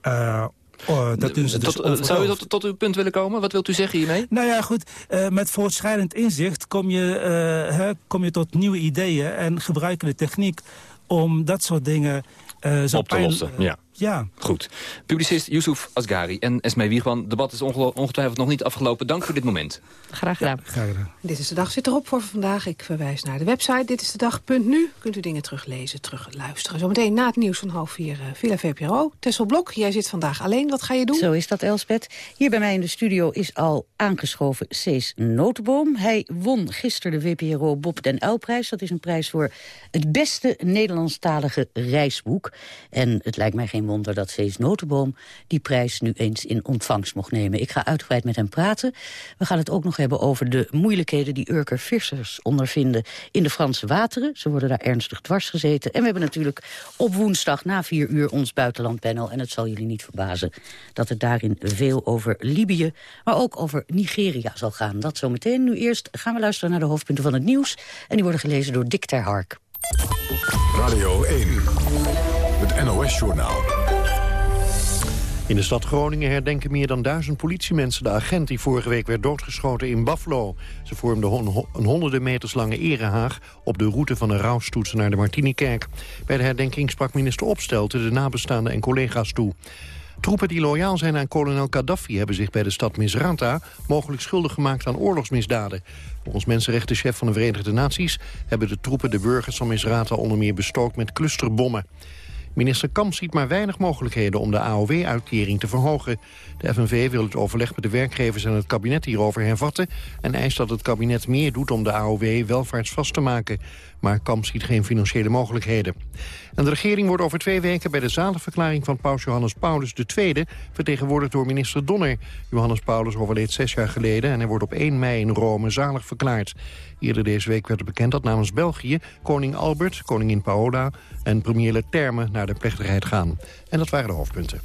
Uh, Oh, dat doen ze dus tot, zou u tot, tot, uw punt willen komen? Wat wilt u zeggen hiermee? Nou ja, goed. Uh, met voortschrijdend inzicht kom je, uh, hè, kom je tot nieuwe ideeën... en gebruiken de techniek om dat soort dingen... Uh, zo op te lossen, ja. Ja. Goed. Publicist Yusuf Asgari en Esmee Wiegman. Het debat is ongetwijfeld nog niet afgelopen. Dank voor dit moment. Graag gedaan. Ja, graag gedaan. Dit is de dag zit erop voor vandaag. Ik verwijs naar de website. Dit is de dag.nu. Kunt u dingen teruglezen, terugluisteren. Zometeen na het nieuws van half vier uh, Villa VPRO. Tessel Blok, jij zit vandaag alleen. Wat ga je doen? Zo is dat, Elspet. Hier bij mij in de studio is al aangeschoven Cees Notenboom. Hij won gisteren de VPRO Bob den Uilprijs. Dat is een prijs voor het beste Nederlandstalige reisboek. En het lijkt mij geen wonder dat Cees Notenboom die prijs nu eens in ontvangst mocht nemen. Ik ga uitgebreid met hem praten. We gaan het ook nog hebben over de moeilijkheden die Urker vissers ondervinden in de Franse wateren. Ze worden daar ernstig dwars gezeten. En we hebben natuurlijk op woensdag na vier uur ons buitenlandpanel. En het zal jullie niet verbazen dat het daarin veel over Libië, maar ook over Nigeria zal gaan. Dat zometeen. Nu eerst gaan we luisteren naar de hoofdpunten van het nieuws. En die worden gelezen door Dick ter Hark. Radio 1, NOS-journaal. In de stad Groningen herdenken meer dan duizend politiemensen de agent die vorige week werd doodgeschoten in Buffalo. Ze vormden een honderden meters lange erehaag op de route van de rouwstoets naar de Martinikerk. Bij de herdenking sprak minister Opstelten de nabestaanden en collega's toe. Troepen die loyaal zijn aan kolonel Gaddafi hebben zich bij de stad Misrata mogelijk schuldig gemaakt aan oorlogsmisdaden. Volgens mensenrechtenchef van de Verenigde Naties hebben de troepen de burgers van Misrata onder meer bestookt met clusterbommen. Minister Kamp ziet maar weinig mogelijkheden om de AOW-uitkering te verhogen. De FNV wil het overleg met de werkgevers en het kabinet hierover hervatten... en eist dat het kabinet meer doet om de AOW welvaartsvast te maken. Maar Kamp ziet geen financiële mogelijkheden. En de regering wordt over twee weken bij de zaligverklaring van paus Johannes Paulus II... vertegenwoordigd door minister Donner. Johannes Paulus overleed zes jaar geleden en hij wordt op 1 mei in Rome zalig verklaard. Eerder deze week werd bekend dat namens België koning Albert, koningin Paola en premier Leterme naar de plechtigheid gaan. En dat waren de hoofdpunten.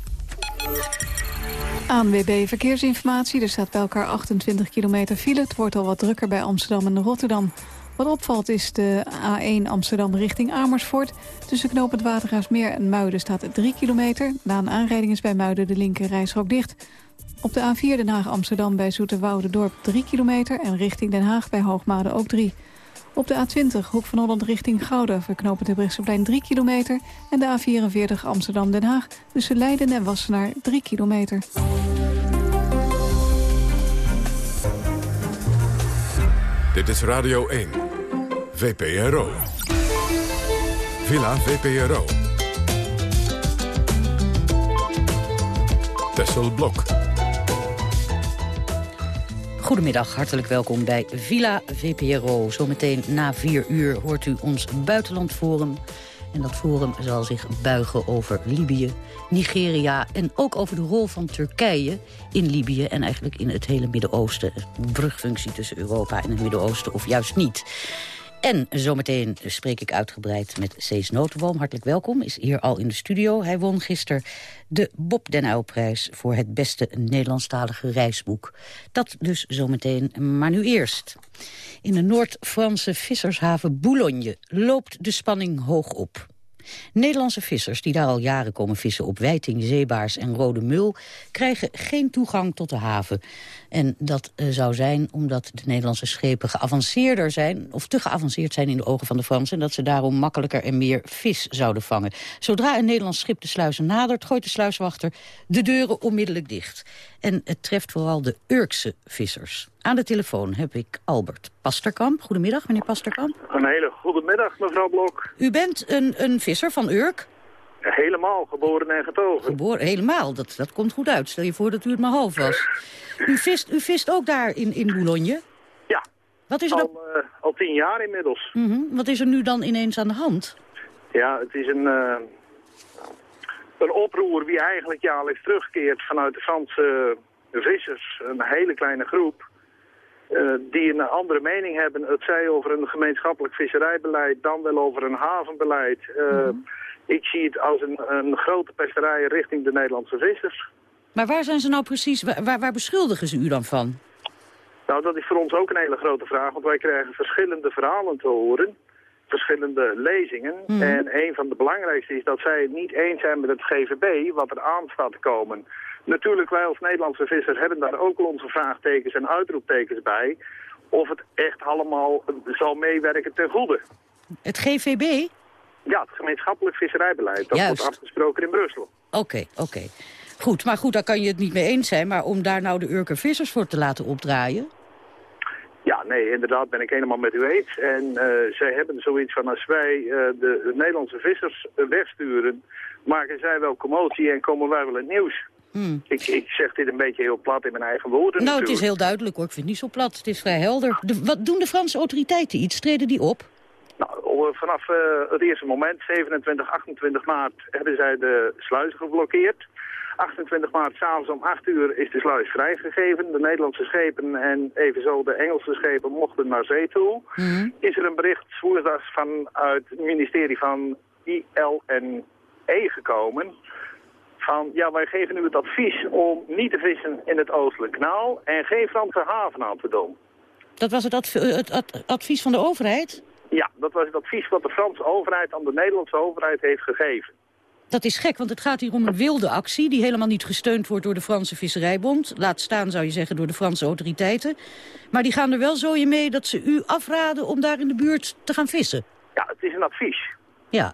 ANWB Verkeersinformatie. Er staat bij elkaar 28 kilometer file. Het wordt al wat drukker bij Amsterdam en Rotterdam. Wat opvalt is de A1 Amsterdam richting Amersfoort. Tussen knooppunt Watergaasmeer en Muiden staat 3 kilometer. Na een aanrijding is bij Muiden de linker rijstrook dicht. Op de A4 Den Haag-Amsterdam bij Dorp 3 kilometer... en richting Den Haag bij Hoogmade ook 3. Op de A20 Hoek van Holland richting Gouda... verknopen de Brechtseplein 3 kilometer... en de A44 Amsterdam-Den Haag tussen Leiden en Wassenaar 3 kilometer. Dit is Radio 1, VPRO. Villa VPRO. Tessel Blok. Goedemiddag, hartelijk welkom bij Villa VPRO. Zometeen na vier uur hoort u ons buitenlandforum. En dat forum zal zich buigen over Libië, Nigeria... en ook over de rol van Turkije in Libië... en eigenlijk in het hele Midden-Oosten. Brugfunctie tussen Europa en het Midden-Oosten, of juist niet. En zometeen spreek ik uitgebreid met Cees Notenboom. Hartelijk welkom, is hier al in de studio. Hij won gisteren de Bob den Uyl-prijs voor het beste Nederlandstalige reisboek. Dat dus zometeen, maar nu eerst. In de Noord-Franse vissershaven Boulogne loopt de spanning hoog op. Nederlandse vissers die daar al jaren komen vissen op wijting, zeebaars en rode mul... krijgen geen toegang tot de haven. En dat uh, zou zijn omdat de Nederlandse schepen geavanceerder zijn... of te geavanceerd zijn in de ogen van de Fransen... en dat ze daarom makkelijker en meer vis zouden vangen. Zodra een Nederlands schip de sluizen nadert... gooit de sluiswachter de deuren onmiddellijk dicht. En het treft vooral de Urkse vissers. Aan de telefoon heb ik Albert Pasterkamp. Goedemiddag, meneer Pasterkamp. Een hele goede middag, mevrouw Blok. U bent een, een visser van Urk? Helemaal, geboren en getogen. Geboren, helemaal, dat, dat komt goed uit. Stel je voor dat u het maar half was. U vist, u vist ook daar in, in Boulogne? Ja, Wat is er al, uh, al tien jaar inmiddels. Mm -hmm. Wat is er nu dan ineens aan de hand? Ja, het is een, uh, een oproer wie eigenlijk jaarlijks terugkeert vanuit de Franse vissers. Een hele kleine groep. Uh, die een andere mening hebben. Het zij over een gemeenschappelijk visserijbeleid, dan wel over een havenbeleid. Uh, mm -hmm. Ik zie het als een, een, grote pesterij richting de Nederlandse vissers. Maar waar zijn ze nou precies, waar, waar beschuldigen ze u dan van? Nou, dat is voor ons ook een hele grote vraag, want wij krijgen verschillende verhalen te horen. Verschillende lezingen. Mm -hmm. En een van de belangrijkste is dat zij het niet eens zijn met het GVB, wat er aan staat te komen. Natuurlijk, wij als Nederlandse vissers hebben daar ook onze vraagtekens en uitroeptekens bij. Of het echt allemaal zal meewerken ten goede. Het GVB? Ja, het gemeenschappelijk visserijbeleid. Dat Juist. wordt afgesproken in Brussel. Oké, okay, oké. Okay. Goed, maar goed, daar kan je het niet mee eens zijn. Maar om daar nou de Urker vissers voor te laten opdraaien... Ja, nee, inderdaad ben ik helemaal met u eens. En uh, zij hebben zoiets van als wij uh, de, de Nederlandse vissers wegsturen... maken zij wel commotie en komen wij wel het nieuws. Hmm. Ik, ik, zeg dit een beetje heel plat in mijn eigen woorden. Nou, natuurlijk. het is heel duidelijk hoor. Ik vind het niet zo plat. Het is vrij helder. De, wat doen de Franse autoriteiten iets? Treden die op? Nou, Nou, vanaf het eerste moment, 27, 28 maart, hebben zij de sluizen geblokkeerd. 28 maart s'avonds om 8 uur is de sluis vrijgegeven. De Nederlandse schepen en evenzo de Engelse schepen mochten naar zee toe. Mhm. Is er een bericht woensdags vanuit het ministerie van ILNE gekomen... van ja, wij geven u het advies om niet te vissen in het Oostelijk Kanaal... en geen Franse haven aan te doen. Dat was het, adv het ad- advies van de overheid? Ja, dat was het advies wat de Franse overheid aan de Nederlandse overheid heeft gegeven. Dat is gek, want het gaat hier om een wilde actie... die helemaal niet gesteund wordt door de Franse Visserijbond. Laat staan, zou je zeggen, door de Franse autoriteiten. Maar die gaan er wel zo in mee dat ze u afraden om daar in de buurt te gaan vissen. Ja, het is een advies. Ja.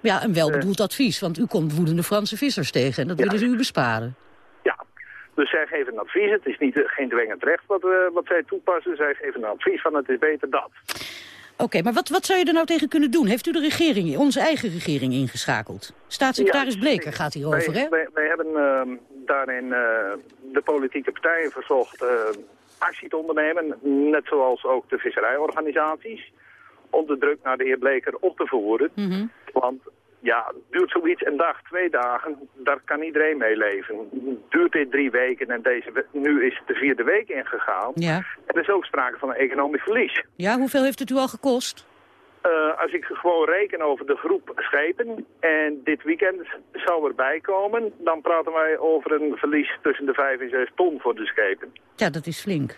Ja, een welbedoeld advies, want u komt woedende Franse vissers tegen... en dat willen ze u besparen. Dus zij geven een advies. Het is niet, eh, geen dwingend recht wat, eh, wat zij toepassen. Zij geven een advies van het is beter dat. Oké, maar wat, wat zou je er nou tegen kunnen doen? Heeft u de regering, onze eigen regering ingeschakeld? Staatssecretaris Ja, Bleker gaat hierover, wij, hè? Wij, wij hebben ehm, daarin eh, de politieke partijen verzocht eh, actie te ondernemen. Net zoals ook de visserijorganisaties. Om de druk naar de heer Bleker op te voeren. Mhm. Want ja, duurt zoiets een dag, twee dagen, daar kan iedereen mee leven. Duurt dit drie weken en deze, nu is de vierde week ingegaan. Ja. En er is ook sprake van een economisch verlies. Ja, hoeveel heeft het u al gekost? Eh, als ik gewoon reken over de groep schepen en dit weekend zou erbij komen, dan praten wij over een verlies tussen de 5 en 6 ton voor de schepen. Ja, dat is flink.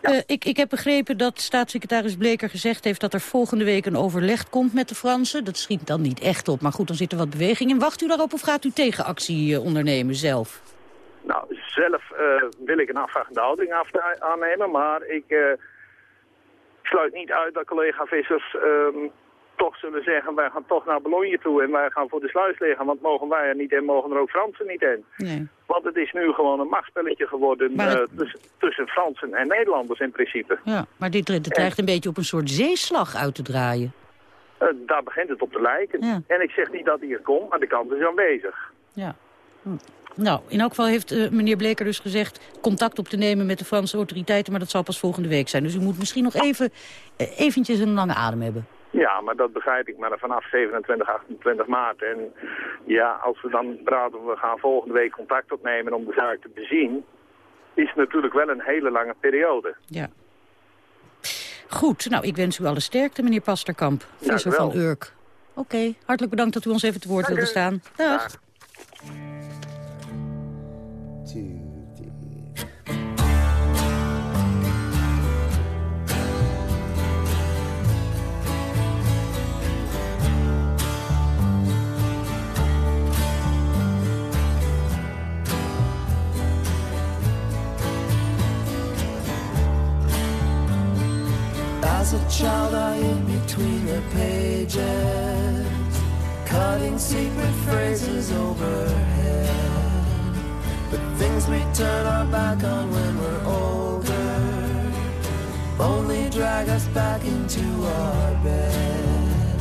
Eh, ik, ik heb begrepen dat staatssecretaris Bleker gezegd heeft... dat er volgende week een overleg komt met de Fransen. Dat schiet dan niet echt op, maar goed, dan zit er wat beweging in. Wacht u daarop of gaat u tegenactie eh, ondernemen zelf? Nou, zelf wil ik een afwachtende houding af aannemen, maar ik sluit niet uit dat collega-vissers ehm, toch zullen zeggen... wij gaan toch naar Boulogne toe en wij gaan voor de sluis liggen, want mogen wij er niet in, mogen er ook Fransen niet in. Nee. Want het is nu gewoon een machtspelletje geworden eh, tussen, tussen Fransen en Nederlanders in principe. Ja, maar dit, dreigt een beetje op een soort zeeslag uit te draaien. Eh, daar begint het op te lijken. Ja. En ik zeg niet dat hij er komt, maar de kans is aanwezig. Ja. Hm. Nou, in elk geval heeft eh, meneer Bleker dus gezegd... contact op te nemen met de Franse autoriteiten... maar dat zal pas volgende week zijn. Dus u moet misschien nog even eh, eventjes een lange adem hebben. Ja, maar dat begrijp ik. Maar vanaf 27, 28 maart. En ja, als we dan praten, we gaan volgende week contact opnemen om de zaak te bezien. Is natuurlijk wel een hele lange periode. Ja. Goed, nou, ik wens u alle sterkte, meneer Pasterkamp. Visser van. Urk. Oké, hartelijk bedankt dat u ons even te woord wilde staan. Dag. As a child, I hid between the pages, cutting secret phrases overhead. But things we turn our back on when we're older only drag us back into our bed.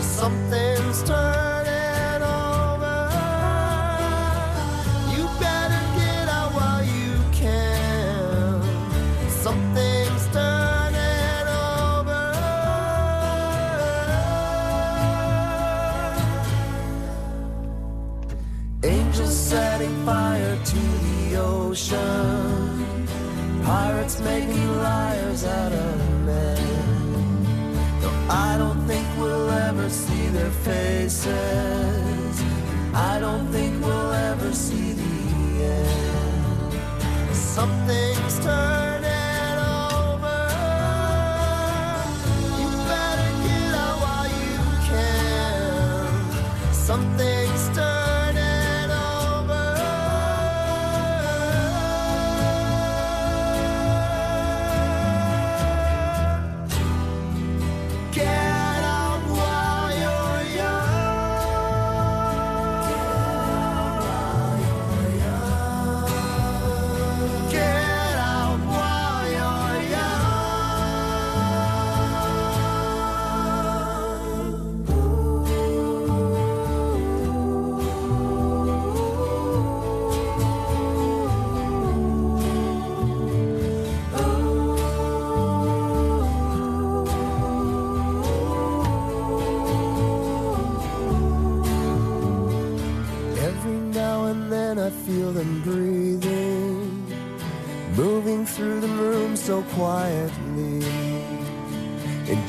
Something's turning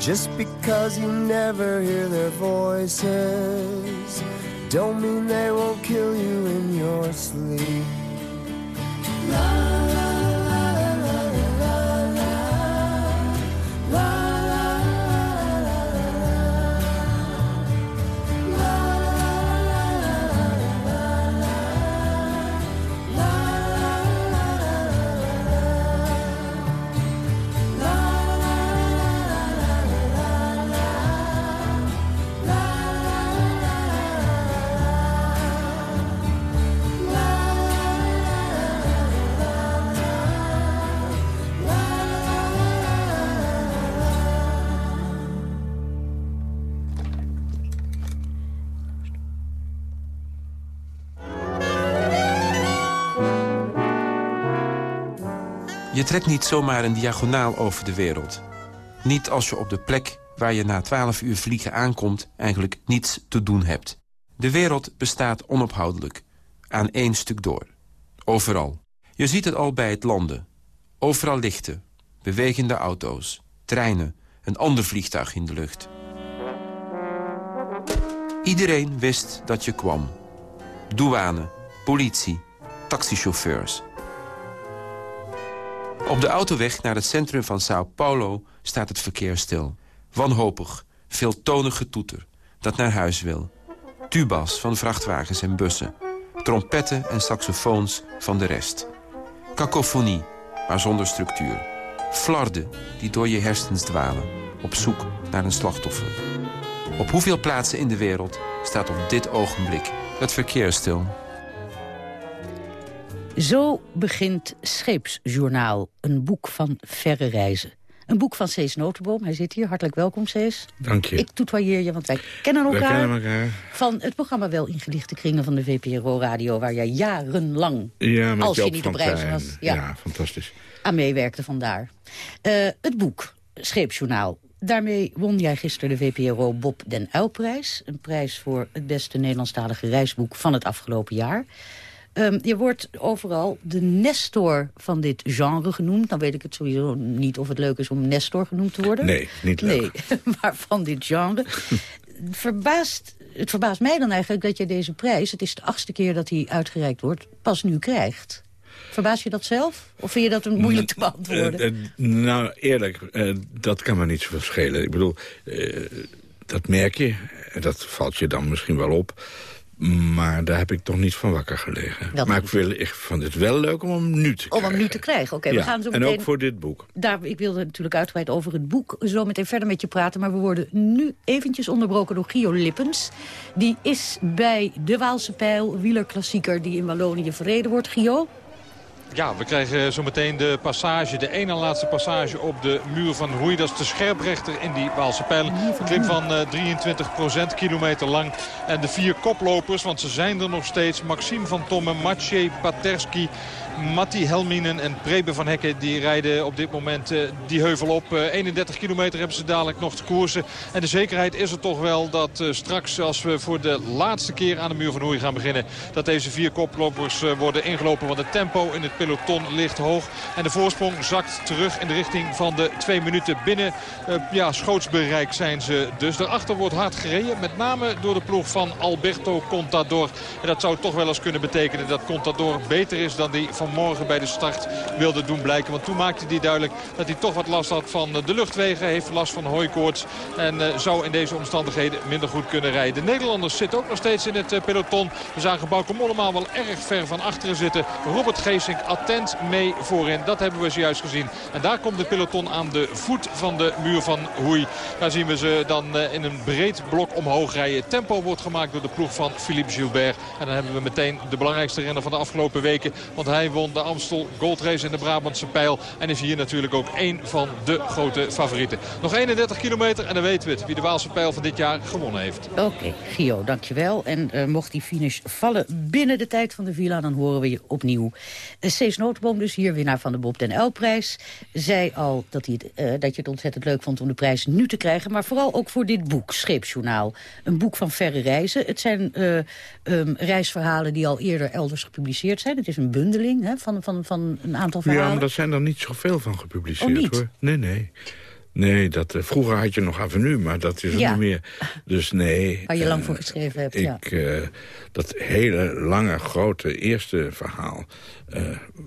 just because trekt niet zomaar een diagonaal over de wereld. Niet als je op de plek waar je na 12 uur vliegen aankomt... eigenlijk niets te doen hebt. De wereld bestaat onophoudelijk. Aan één stuk door. Overal. Je ziet het al bij het landen. Overal lichten. Bewegende auto's. Treinen. Een ander vliegtuig in de lucht. Iedereen wist dat je kwam. Douane, politie, taxichauffeurs... Op de autoweg naar het centrum van Sao Paulo staat het verkeer stil. Wanhopig, veeltonig getoeter, dat naar huis wil. Tubas van vrachtwagens en bussen. Trompetten en saxofoons van de rest. Cacophonie, maar zonder structuur. Flarden die door je hersens dwalen, op zoek naar een slachtoffer. Op hoeveel plaatsen in de wereld staat op dit ogenblik het verkeer stil? Zo begint Scheepsjournaal, een boek van verre reizen. Een boek van Cees Notenboom. Hij zit hier. Hartelijk welkom, Cees. Dank je. Ik toetwailleer je, want wij kennen elkaar. Wij kennen elkaar. Van het programma Wel ingelichte kringen van de VPRO-radio... waar jij jarenlang, Ja, als je niet op reis was... Ja. fantastisch. aan meewerkte vandaar. Eh, het boek, Scheepsjournaal. Daarmee won jij gisteren de VPRO Bob den Uylprijs. Een prijs voor het beste Nederlandstalige reisboek van het afgelopen jaar. Ehm, je wordt overal de Nestor van dit genre genoemd. Dan weet ik het sowieso niet of het leuk is om Nestor genoemd te worden. Nee, niet leuk. Nee, maar van dit genre. Verbaast, het verbaast mij dan eigenlijk dat je deze prijs... het is de achtste keer dat hij uitgereikt wordt, pas nu krijgt. Verbaas je dat zelf? Of vind je dat een moeilijk te beantwoorden? Eh, eh, nou, eerlijk, eh, dat kan me niet zoveel schelen. Ik bedoel, dat merk je. En dat valt je dan misschien wel op. Maar daar heb ik toch niet van wakker gelegen. Dat maar ik, wil, ik vond het wel leuk om hem nu te Om hem nu te krijgen. Oké, we Ja, gaan zo en meteen... ook voor dit boek. Daar, ik wilde natuurlijk uitgebreid over het boek zo meteen verder met je praten. Maar we worden nu eventjes onderbroken door Gio Lippens. Die is bij de Waalse Pijl, wielerklassieker die in Wallonië verreden wordt. Gio? Ja, we krijgen zometeen de passage, de ene laatste passage op de muur van Hoei. Dat is de scherprechter in die Waalse pijl. Een klim van eh, 23% kilometer lang. En de vier koplopers, want ze zijn er nog steeds. Maxime van Tomme, Maciej Paterski, Matti Helminen en Prebe van Hekken. Die rijden op dit moment eh, die heuvel op. Eh, 31 kilometer hebben ze dadelijk nog te koersen. En de zekerheid is er toch wel dat eh, straks als we voor de laatste keer aan de muur van Hoei gaan beginnen. Dat deze vier koplopers eh, worden ingelopen. Want het tempo in het peloton ligt hoog. En de voorsprong zakt terug in de richting van de twee minuten. Binnen eh, ja, schootsbereik zijn ze dus. Daarachter wordt hard gereden. Met name door de ploeg van Alberto Contador. En dat zou toch wel eens kunnen betekenen dat Contador beter is dan die vanmorgen bij de start wilde doen blijken. Want toen maakte hij duidelijk dat hij toch wat last had van eh, de luchtwegen. Heeft last van hooikoorts. En eh, zou in deze omstandigheden minder goed kunnen rijden. De Nederlanders zitten ook nog steeds in het eh, peloton. We zagen Bauke Mollema wel erg ver van achteren zitten. Robert Geesink attent mee voorin. Dat hebben we zojuist gezien. En daar komt het peloton aan de voet van de muur van Hoei. Daar zien we ze dan in een breed blok omhoog rijden. Tempo wordt gemaakt door de ploeg van Philippe Gilbert. En dan hebben we meteen de belangrijkste renner van de afgelopen weken. Want hij de Amstel Gold Race in de Brabantse pijl. En is hier natuurlijk ook één van de grote favorieten. Nog 31 kilometer en dan weten we het. Wie de Waalse pijl van dit jaar gewonnen heeft. Oké, Gio, dankjewel. En eh, mocht die finish vallen binnen de tijd van de villa... dan horen we je opnieuw. Uh, Cees Notenboom, dus hier winnaar van de Bob den Uyl-prijs... zei al dat, hij eh, dat je het ontzettend leuk vond om de prijs nu te krijgen... maar vooral ook voor dit boek, Scheepsjournaal. Een boek van verre reizen. Het zijn eh, ehm, reisverhalen die al eerder elders gepubliceerd zijn. Het is een bundeling. Hè, van, van, van een aantal verhalen. Ja, maar daar zijn er niet zoveel van gepubliceerd, Oh, hoor. Nee, nee. Nee, dat, eh, vroeger had je nog Avenue, maar dat is er Ja. niet meer. Dus nee. Waar je lang eh, voor geschreven hebt, ik, ja. eh, dat hele lange, grote eerste verhaal...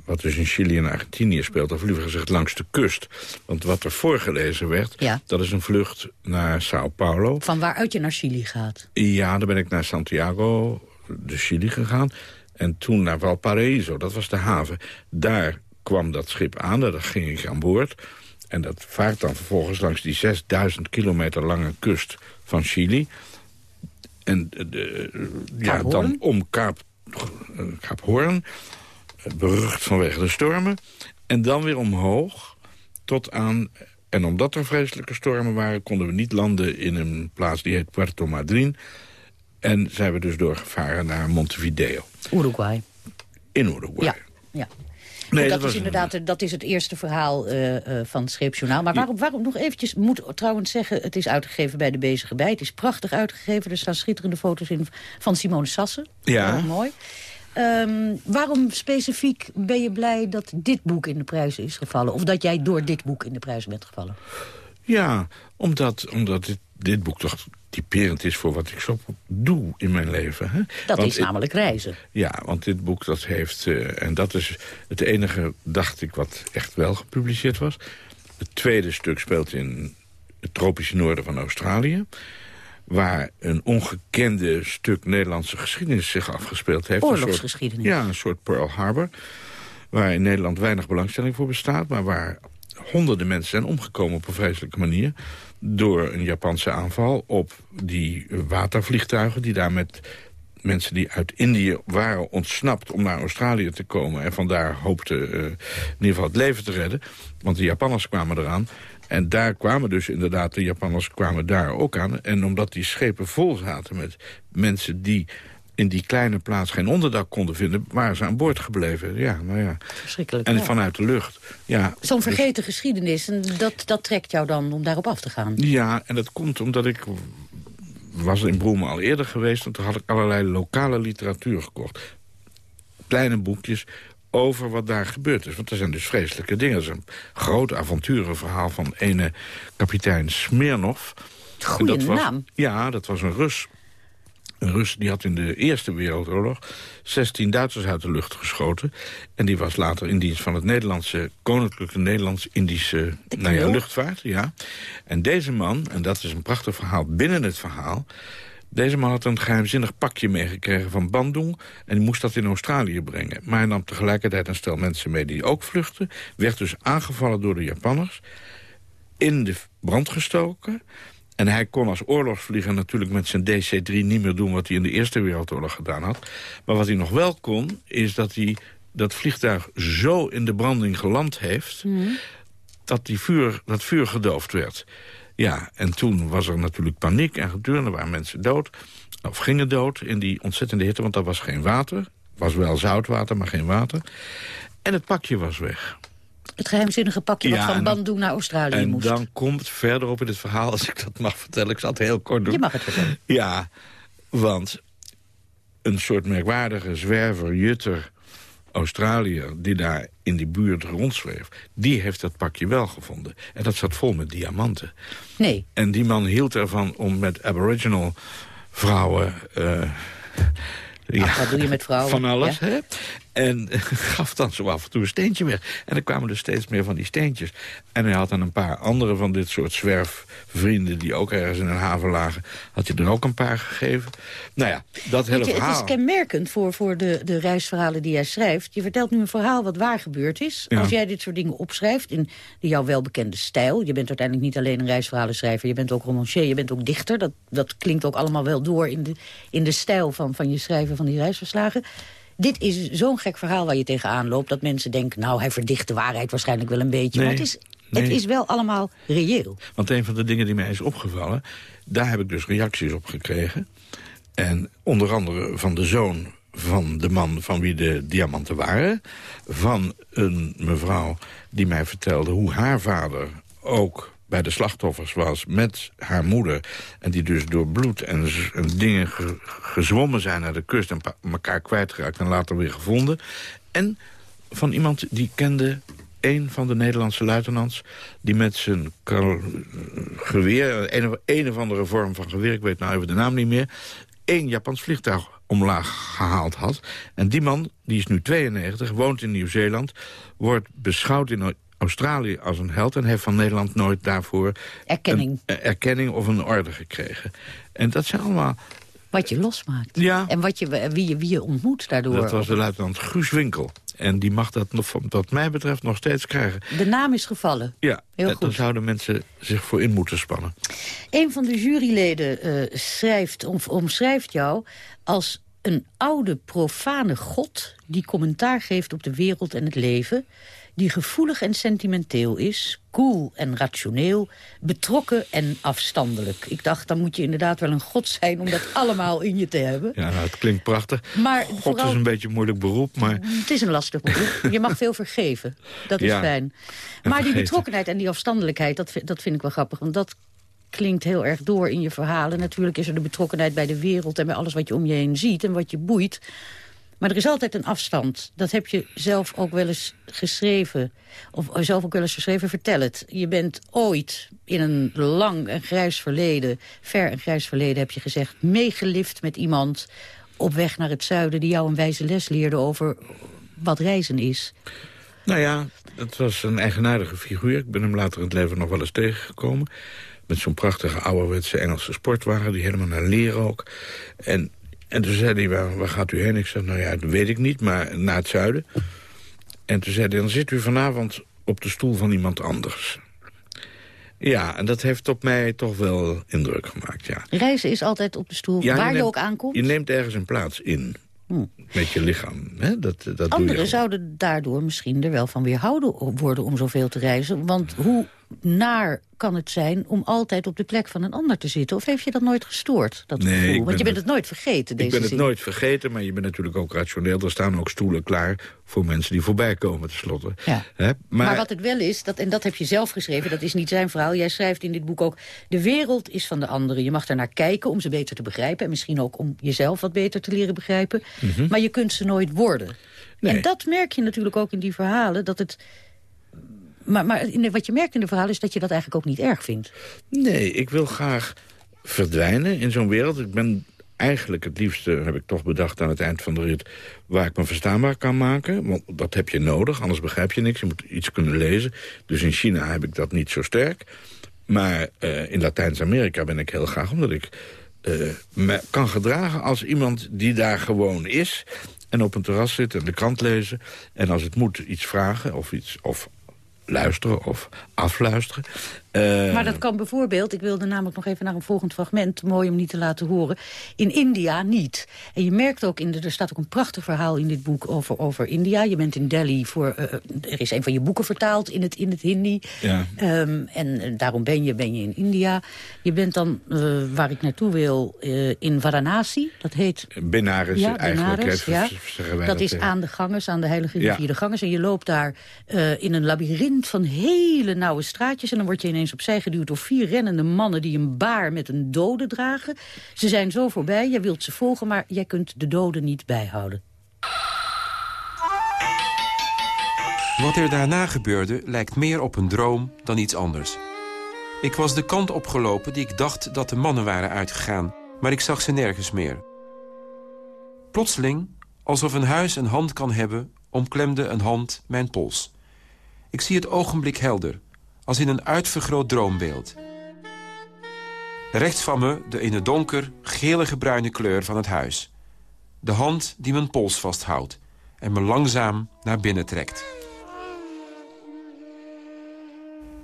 wat dus in Chili en Argentinië speelt... of liever gezegd langs de kust. Want wat er voorgelezen werd... Ja. dat is een vlucht naar Sao Paulo. Van waaruit je naar Chili gaat. Ja, dan ben ik naar Santiago de Chili gegaan. En toen naar Valparaiso, dat was de haven. Daar kwam dat schip aan, daar ging ik aan boord. En dat vaart dan vervolgens langs die 6000 kilometer lange kust van Chili. En eh, de, ja, dan om Kaap, eh, Kaap Hoorn, eh, berucht vanwege de stormen. En dan weer omhoog tot aan... En omdat er vreselijke stormen waren... konden we niet landen in een plaats die heet Puerto Madryn. En zijn we dus doorgevaren naar Montevideo. Uruguay. In Uruguay. Ja, ja. Nee, Goed, dat dat, is inderdaad dat is het eerste verhaal eh, eh, van het Scheepsjournaal. Maar waarom, waarom nog eventjes, moet trouwens zeggen... het is uitgegeven bij de Bezige Bij. Het is prachtig uitgegeven. Er staan schitterende foto's in van Simone Sassen. Ja. Heel mooi. Ehm, waarom specifiek ben je blij dat dit boek in de prijzen is gevallen? Of dat jij door dit boek in de prijzen bent gevallen? Ja, omdat, omdat dit, dit boek toch typerend is voor wat ik zo doe in mijn leven. Hè? Dat Want is namelijk reizen. Ja, want dit boek dat heeft... eh, en dat is het enige, dacht ik, wat echt wel gepubliceerd was. Het tweede stuk speelt in het tropische noorden van Australië... waar een ongekende stuk Nederlandse geschiedenis zich afgespeeld heeft. Een soort- Oorlogsgeschiedenis. ja, een soort Pearl Harbor. Waar in Nederland weinig belangstelling voor bestaat... maar waar honderden mensen zijn omgekomen op een vreselijke manier... door een Japanse aanval op die watervliegtuigen... die daar met mensen die uit Indië waren ontsnapt om naar Australië te komen... en vandaar hoopten eh, in ieder geval het leven te redden. Want de Japanners kwamen eraan. En daar kwamen dus inderdaad, de Japanners kwamen daar ook aan. En omdat die schepen vol zaten met mensen die in die kleine plaats geen onderdak konden vinden... waren ze aan boord gebleven. Ja, nou ja. Verschrikkelijk. En ja. vanuit de lucht. Ja, Zo'n dus- vergeten geschiedenis, en dat, dat trekt jou dan om daarop af te gaan. Ja, en dat komt omdat ik was in Broemen al eerder geweest... en toen had ik allerlei lokale literatuur gekocht. Kleine boekjes over wat daar gebeurd is. Want er zijn dus vreselijke dingen. Er is een groot avonturenverhaal van ene kapitein Smirnov. Was- naam. Ja, dat was een Rus. Een Rus die had in de Eerste Wereldoorlog 16 Duitsers uit de lucht geschoten. En die was later in dienst van het Nederlandse Koninklijke Nederlands-Indische nou ja, luchtvaart. Ja. En deze man, en dat is een prachtig verhaal binnen het verhaal... Deze man had een geheimzinnig pakje meegekregen van Bandung... en die moest dat in Australië brengen. Maar hij nam tegelijkertijd een stel mensen mee die ook vluchtten... werd dus aangevallen door de Japanners... in de brand gestoken... En hij kon als oorlogsvlieger natuurlijk met zijn DC-3 niet meer doen... wat hij in de Eerste Wereldoorlog gedaan had. Maar wat hij nog wel kon, is dat hij dat vliegtuig zo in de branding geland heeft... dat die vuur, dat vuur gedoofd werd. Ja, en toen was er natuurlijk paniek en gedurende waren mensen dood. Of gingen dood in die ontzettende hitte, want er was geen water. Het was wel zoutwater, maar geen water. En het pakje was weg. Het geheimzinnige pakje Ja, wat van en Bandung naar Australië En moest. dan komt verderop in het verhaal, als ik dat mag vertellen... ik zal het heel kort doen. Je mag het vertellen. Ja, want een soort merkwaardige zwerver, jutter, Australiër... die daar in die buurt rondzweef, die heeft dat pakje wel gevonden. En dat zat vol met diamanten. Nee. En die man hield ervan om met aboriginal vrouwen... eh, ja, wat doe je met vrouwen? Van alles, Ja. hè? En gaf dan zo af en toe een steentje weg. En er kwamen er steeds meer van die steentjes. En hij had dan een paar andere van dit soort zwerfvrienden... die ook ergens in een haven lagen. Had hij er ook een paar gegeven. Nou ja, dat hele je, het verhaal... is kenmerkend voor, voor de, de reisverhalen die jij schrijft. Je vertelt nu een verhaal wat waar gebeurd is. Ja. Als jij dit soort dingen opschrijft in de jouw welbekende stijl... je bent uiteindelijk niet alleen een reisverhalenschrijver... je bent ook romancier, je bent ook dichter. Dat, dat klinkt ook allemaal wel door in de, in de stijl van, van je schrijven van die reisverslagen. Dit is zo'n gek verhaal waar je tegenaan loopt... dat mensen denken, nou, hij verdicht de waarheid waarschijnlijk wel een beetje. Nee, maar het is, nee. het is wel allemaal reëel. Want een van de dingen die mij is opgevallen... daar heb ik dus reacties op gekregen. En onder andere van de zoon van de man van wie de diamanten waren. Van een mevrouw die mij vertelde hoe haar vader ook bij de slachtoffers was met haar moeder. En die dus door bloed en, dingen ge- gezwommen zijn naar de kust... en elkaar kwijtgeraakt en later weer gevonden. En van iemand die kende een van de Nederlandse luitenants... die met zijn geweer, een een of andere vorm van geweer... ik weet nou even de naam niet meer... één Japans vliegtuig omlaag gehaald had. En die man, die is nu 92, woont in Nieuw-Zeeland... wordt beschouwd in Australië als een held... en heeft van Nederland nooit daarvoor... Erkenning. Een, erkenning of een orde gekregen. En dat zijn allemaal... Wat je losmaakt. Ja. En wat je, wie, je, wie je ontmoet daardoor. Dat was de luitenant Guus Winkel. En die mag dat nog, wat mij betreft nog steeds krijgen. De naam is gevallen. Ja, Heel daar goed. zouden mensen zich voor in moeten spannen. Een van de juryleden eh, schrijft, om, omschrijft jou als een oude profane god... die commentaar geeft op de wereld en het leven... die gevoelig en sentimenteel is, koel en rationeel... betrokken en afstandelijk. Ik dacht, dan moet je inderdaad wel een god zijn... om dat allemaal in je te hebben. Ja, nou, het klinkt prachtig. Maar God vooral- is een beetje een moeilijk beroep, maar... Het is een lastig beroep. Je mag veel vergeven. Dat is Ja. fijn. Maar die betrokkenheid en die afstandelijkheid, dat, dat vind ik wel grappig. Want dat klinkt heel erg door in je verhalen. Natuurlijk is er de betrokkenheid bij de wereld en bij alles wat je om je heen ziet en wat je boeit. Maar er is altijd een afstand. Dat heb je zelf ook wel eens geschreven. Of zelf ook wel eens geschreven. Vertel het. Je bent ooit in een lang en grijs verleden... ver en grijs verleden heb je gezegd... meegelift met iemand op weg naar het zuiden... die jou een wijze les leerde over wat reizen is. Nou ja, het was een eigenaardige figuur. Ik ben hem later in het leven nog wel eens tegengekomen. Met zo'n prachtige ouderwetse Engelse sportwagen... die helemaal naar leer ook. En, en toen zei hij, waar, waar gaat u heen? Ik zei, nou ja, dat weet ik niet, maar naar het zuiden. En toen zei hij, dan zit u vanavond op de stoel van iemand anders. Ja, en dat heeft op mij toch wel indruk gemaakt, ja. Reizen is altijd op de stoel, Ja, waar je, neemt- ook aankomt. Je neemt ergens een plaats in. Met je lichaam. Hè? Dat, dat doe je Anderen zouden daardoor misschien er wel van weerhouden worden om zoveel te reizen. Want hoe naar kan het zijn om altijd op de plek van een ander te zitten? Of heeft je dat nooit gestoord, dat Nee, gevoel? Want ben je bent het- nooit vergeten, deze Ik ben het nooit vergeten, maar je bent natuurlijk ook rationeel. Er staan ook stoelen klaar voor mensen die voorbij komen, tenslotte. Ja. Maar, Maar, wat het wel is, dat, en dat heb je zelf geschreven, dat is niet zijn verhaal. Jij schrijft in dit boek ook, de wereld is van de anderen. Je mag daar naar kijken om ze beter te begrijpen. En misschien ook om jezelf wat beter te leren begrijpen. Mhm. Maar je kunt ze nooit worden. Nee. En dat merk je natuurlijk ook in die verhalen. Dat het, maar wat je merkt in de verhalen is dat je dat eigenlijk ook niet erg vindt. Nee, ik wil graag verdwijnen in zo'n wereld. Ik ben eigenlijk het liefste, heb ik toch bedacht aan het eind van de rit... waar ik me verstaanbaar kan maken. Want dat heb je nodig, anders begrijp je niks. Je moet iets kunnen lezen. Dus in China heb ik dat niet zo sterk. Maar eh, in Latijns-Amerika ben ik heel graag... omdat ik eh, me kan gedragen als iemand die daar gewoon is... en op een terras zit en de krant lezen... en als het moet iets vragen of, iets, of luisteren of afluisteren. Eh, Maar dat kan bijvoorbeeld, ik wilde namelijk nog even naar een volgend fragment... mooi om niet te laten horen, in India niet. En je merkt ook, in de, er staat ook een prachtig verhaal in dit boek over, over India. Je bent in Delhi, voor, eh, er is een van je boeken vertaald in het, in het Hindi. Ja. Ehm, en eh, daarom ben je, ben je in India. Je bent dan, eh, waar ik naartoe wil, eh, in Varanasi. Dat heet... Benares Ja, eigenlijk, Benares, ja. Dat is aan de Ganges, aan de heilige Ja. rivier de Ganges. En je loopt daar eh, in een labyrint van hele nauwe straatjes... en dan word je ineens opzij geduwd door vier rennende mannen... die een baar met een dode dragen. Ze zijn zo voorbij, jij wilt ze volgen... maar jij kunt de doden niet bijhouden. Wat er daarna gebeurde lijkt meer op een droom dan iets anders. Ik was de kant opgelopen die ik dacht dat de mannen waren uitgegaan... maar ik zag ze nergens meer. Plotseling, alsof een huis een hand kan hebben... omklemde een hand mijn pols. Ik zie het ogenblik helder, als in een uitvergroot droombeeld. Rechts van me de in het donker gelige bruine kleur van het huis. De hand die mijn pols vasthoudt en me langzaam naar binnen trekt.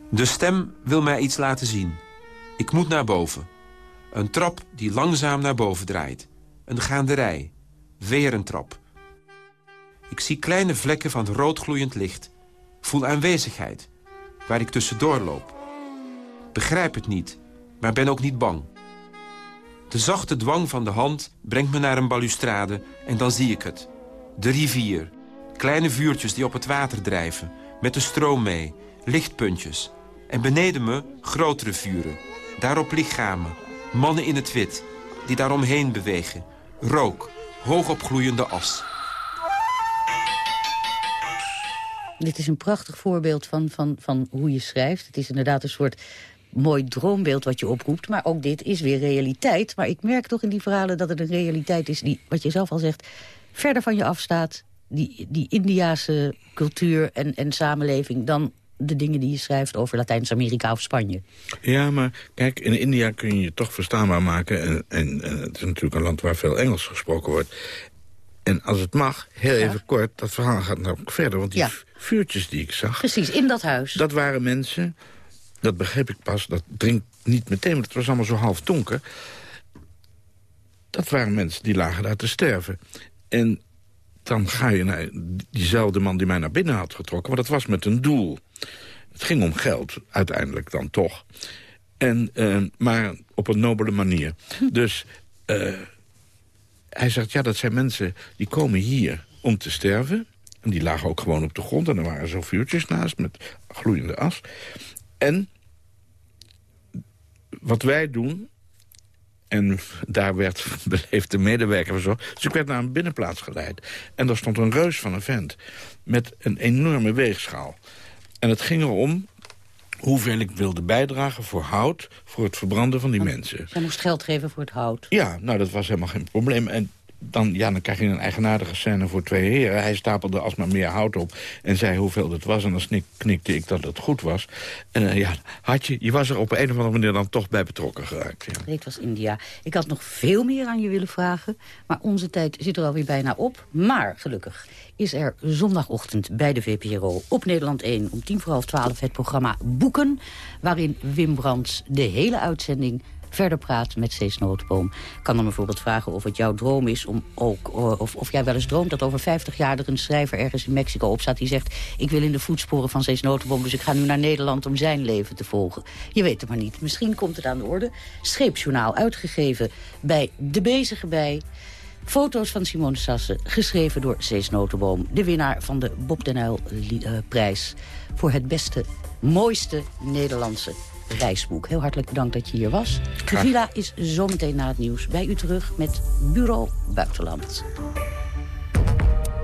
De stem wil mij iets laten zien. Ik moet naar boven. Een trap die langzaam naar boven draait. Een gaanderij. Weer een trap. Ik zie kleine vlekken van roodgloeiend licht. Voel aanwezigheid, waar ik tussendoor loop. Begrijp het niet, maar ben ook niet bang. De zachte dwang van de hand brengt me naar een balustrade en dan zie ik het. De rivier. Kleine vuurtjes die op het water drijven. Met de stroom mee. Lichtpuntjes. En beneden me grotere vuren. Daarop lichamen. Mannen in het wit. Die daaromheen bewegen. Rook. Hoogopgloeiende as. Dit is een prachtig voorbeeld van, van, van hoe je schrijft. Het is inderdaad een soort mooi droombeeld wat je oproept. Maar ook dit is weer realiteit. Maar ik merk toch in die verhalen dat het een realiteit is... die, wat je zelf al zegt, verder van je afstaat. Die, die Indiase cultuur en, en samenleving... dan de dingen die je schrijft over Latijns-Amerika of Spanje. Ja, maar kijk, in India kun je je toch verstaanbaar maken. En, en, en het is natuurlijk een land waar veel Engels gesproken wordt. En als het mag, heel even kort, dat verhaal gaat nog verder. Want die Ja. Vuurtjes die ik zag... Precies, in dat huis. Dat waren mensen, dat begreep ik pas, dat drinkt niet meteen... want het was allemaal zo half donker. Dat waren mensen die lagen daar te sterven. En dan ga je naar diezelfde man die mij naar binnen had getrokken... maar dat was met een doel. Het ging om geld, uiteindelijk dan toch. En, eh, maar op een nobele manier. Dus eh, hij zegt, ja, dat zijn mensen die komen hier om te sterven. En die lagen ook gewoon op de grond. En er waren zo vuurtjes naast met gloeiende as. En wat wij doen... En daar werd beleefde medewerker verzorgd. Dus ik werd naar een binnenplaats geleid. En daar stond een reus van een vent. Met een enorme weegschaal. En het ging erom hoeveel ik wilde bijdragen voor hout... voor het verbranden van die mensen. Zij moest geld geven voor het hout. Ja, nou, dat was helemaal geen probleem. En dan, ja, dan krijg je een eigenaardige scène voor twee heren. Hij stapelde alsmaar meer hout op en zei hoeveel het was. En dan knikte ik dat het goed was. En eh, ja, had je, je was er op een of andere manier dan toch bij betrokken geraakt. Dit was India. Ik had nog veel meer aan je willen vragen, maar onze tijd zit er alweer bijna op. Maar gelukkig is er zondagochtend bij de VPRO op Nederland 1... om tien voor half twaalf het programma Boeken... waarin Wim Brands de hele uitzending verder praat met Cees. Ik kan dan bijvoorbeeld vragen of het jouw droom is om ook... eh, of, of jij wel eens droomt dat over 50 jaar er een schrijver ergens in Mexico opstaat... die zegt, ik wil in de voetsporen van Cees dus ik ga nu naar Nederland om zijn leven te volgen. Je weet het maar niet. Misschien komt het aan de orde. Scheepsjournaal uitgegeven bij De Bezige Bij... Foto's van Simone Sassen, geschreven door Cees. De winnaar van de Bob den Uyl eh, prijs voor het beste, mooiste Nederlandse reisboek. Heel hartelijk bedankt dat je hier was. De villa is zometeen na het nieuws bij u terug met Bureau Buitenland.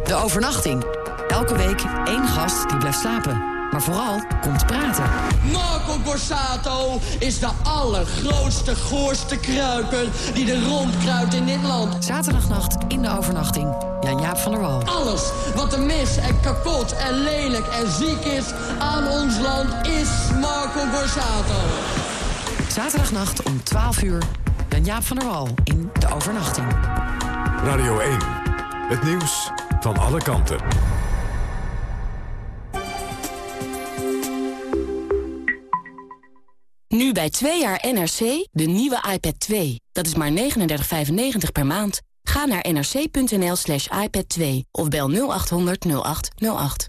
De overnachting. Elke week één gast die blijft slapen. Maar vooral komt praten. Marco Borsato is de allergrootste, goorste kruiper die er rondkruipt in dit land. Zaterdagnacht in de overnachting. Jan-Jaap van der Wal. Alles wat er mis en kapot en lelijk en ziek is aan ons land is Marco Borsato. Zaterdagnacht om 12 uur. Jan-Jaap van der Wal in de overnachting. Radio 1. Het nieuws van alle kanten. Nu bij twee jaar NRC de nieuwe iPad 2. Dat is maar 39,95 per maand. Ga naar nrc.nl slash iPad 2 of bel 0800 0808.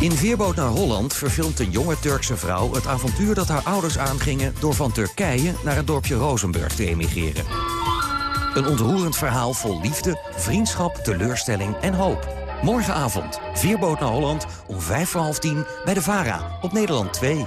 In Veerboot naar Holland verfilmt een jonge Turkse vrouw... het avontuur dat haar ouders aangingen... door van Turkije naar het dorpje Rozenburg te emigreren. Een ontroerend verhaal vol liefde, vriendschap, teleurstelling en hoop. Morgenavond, Veerboot naar Holland, om vijf voor half tien... bij de VARA, op Nederland 2.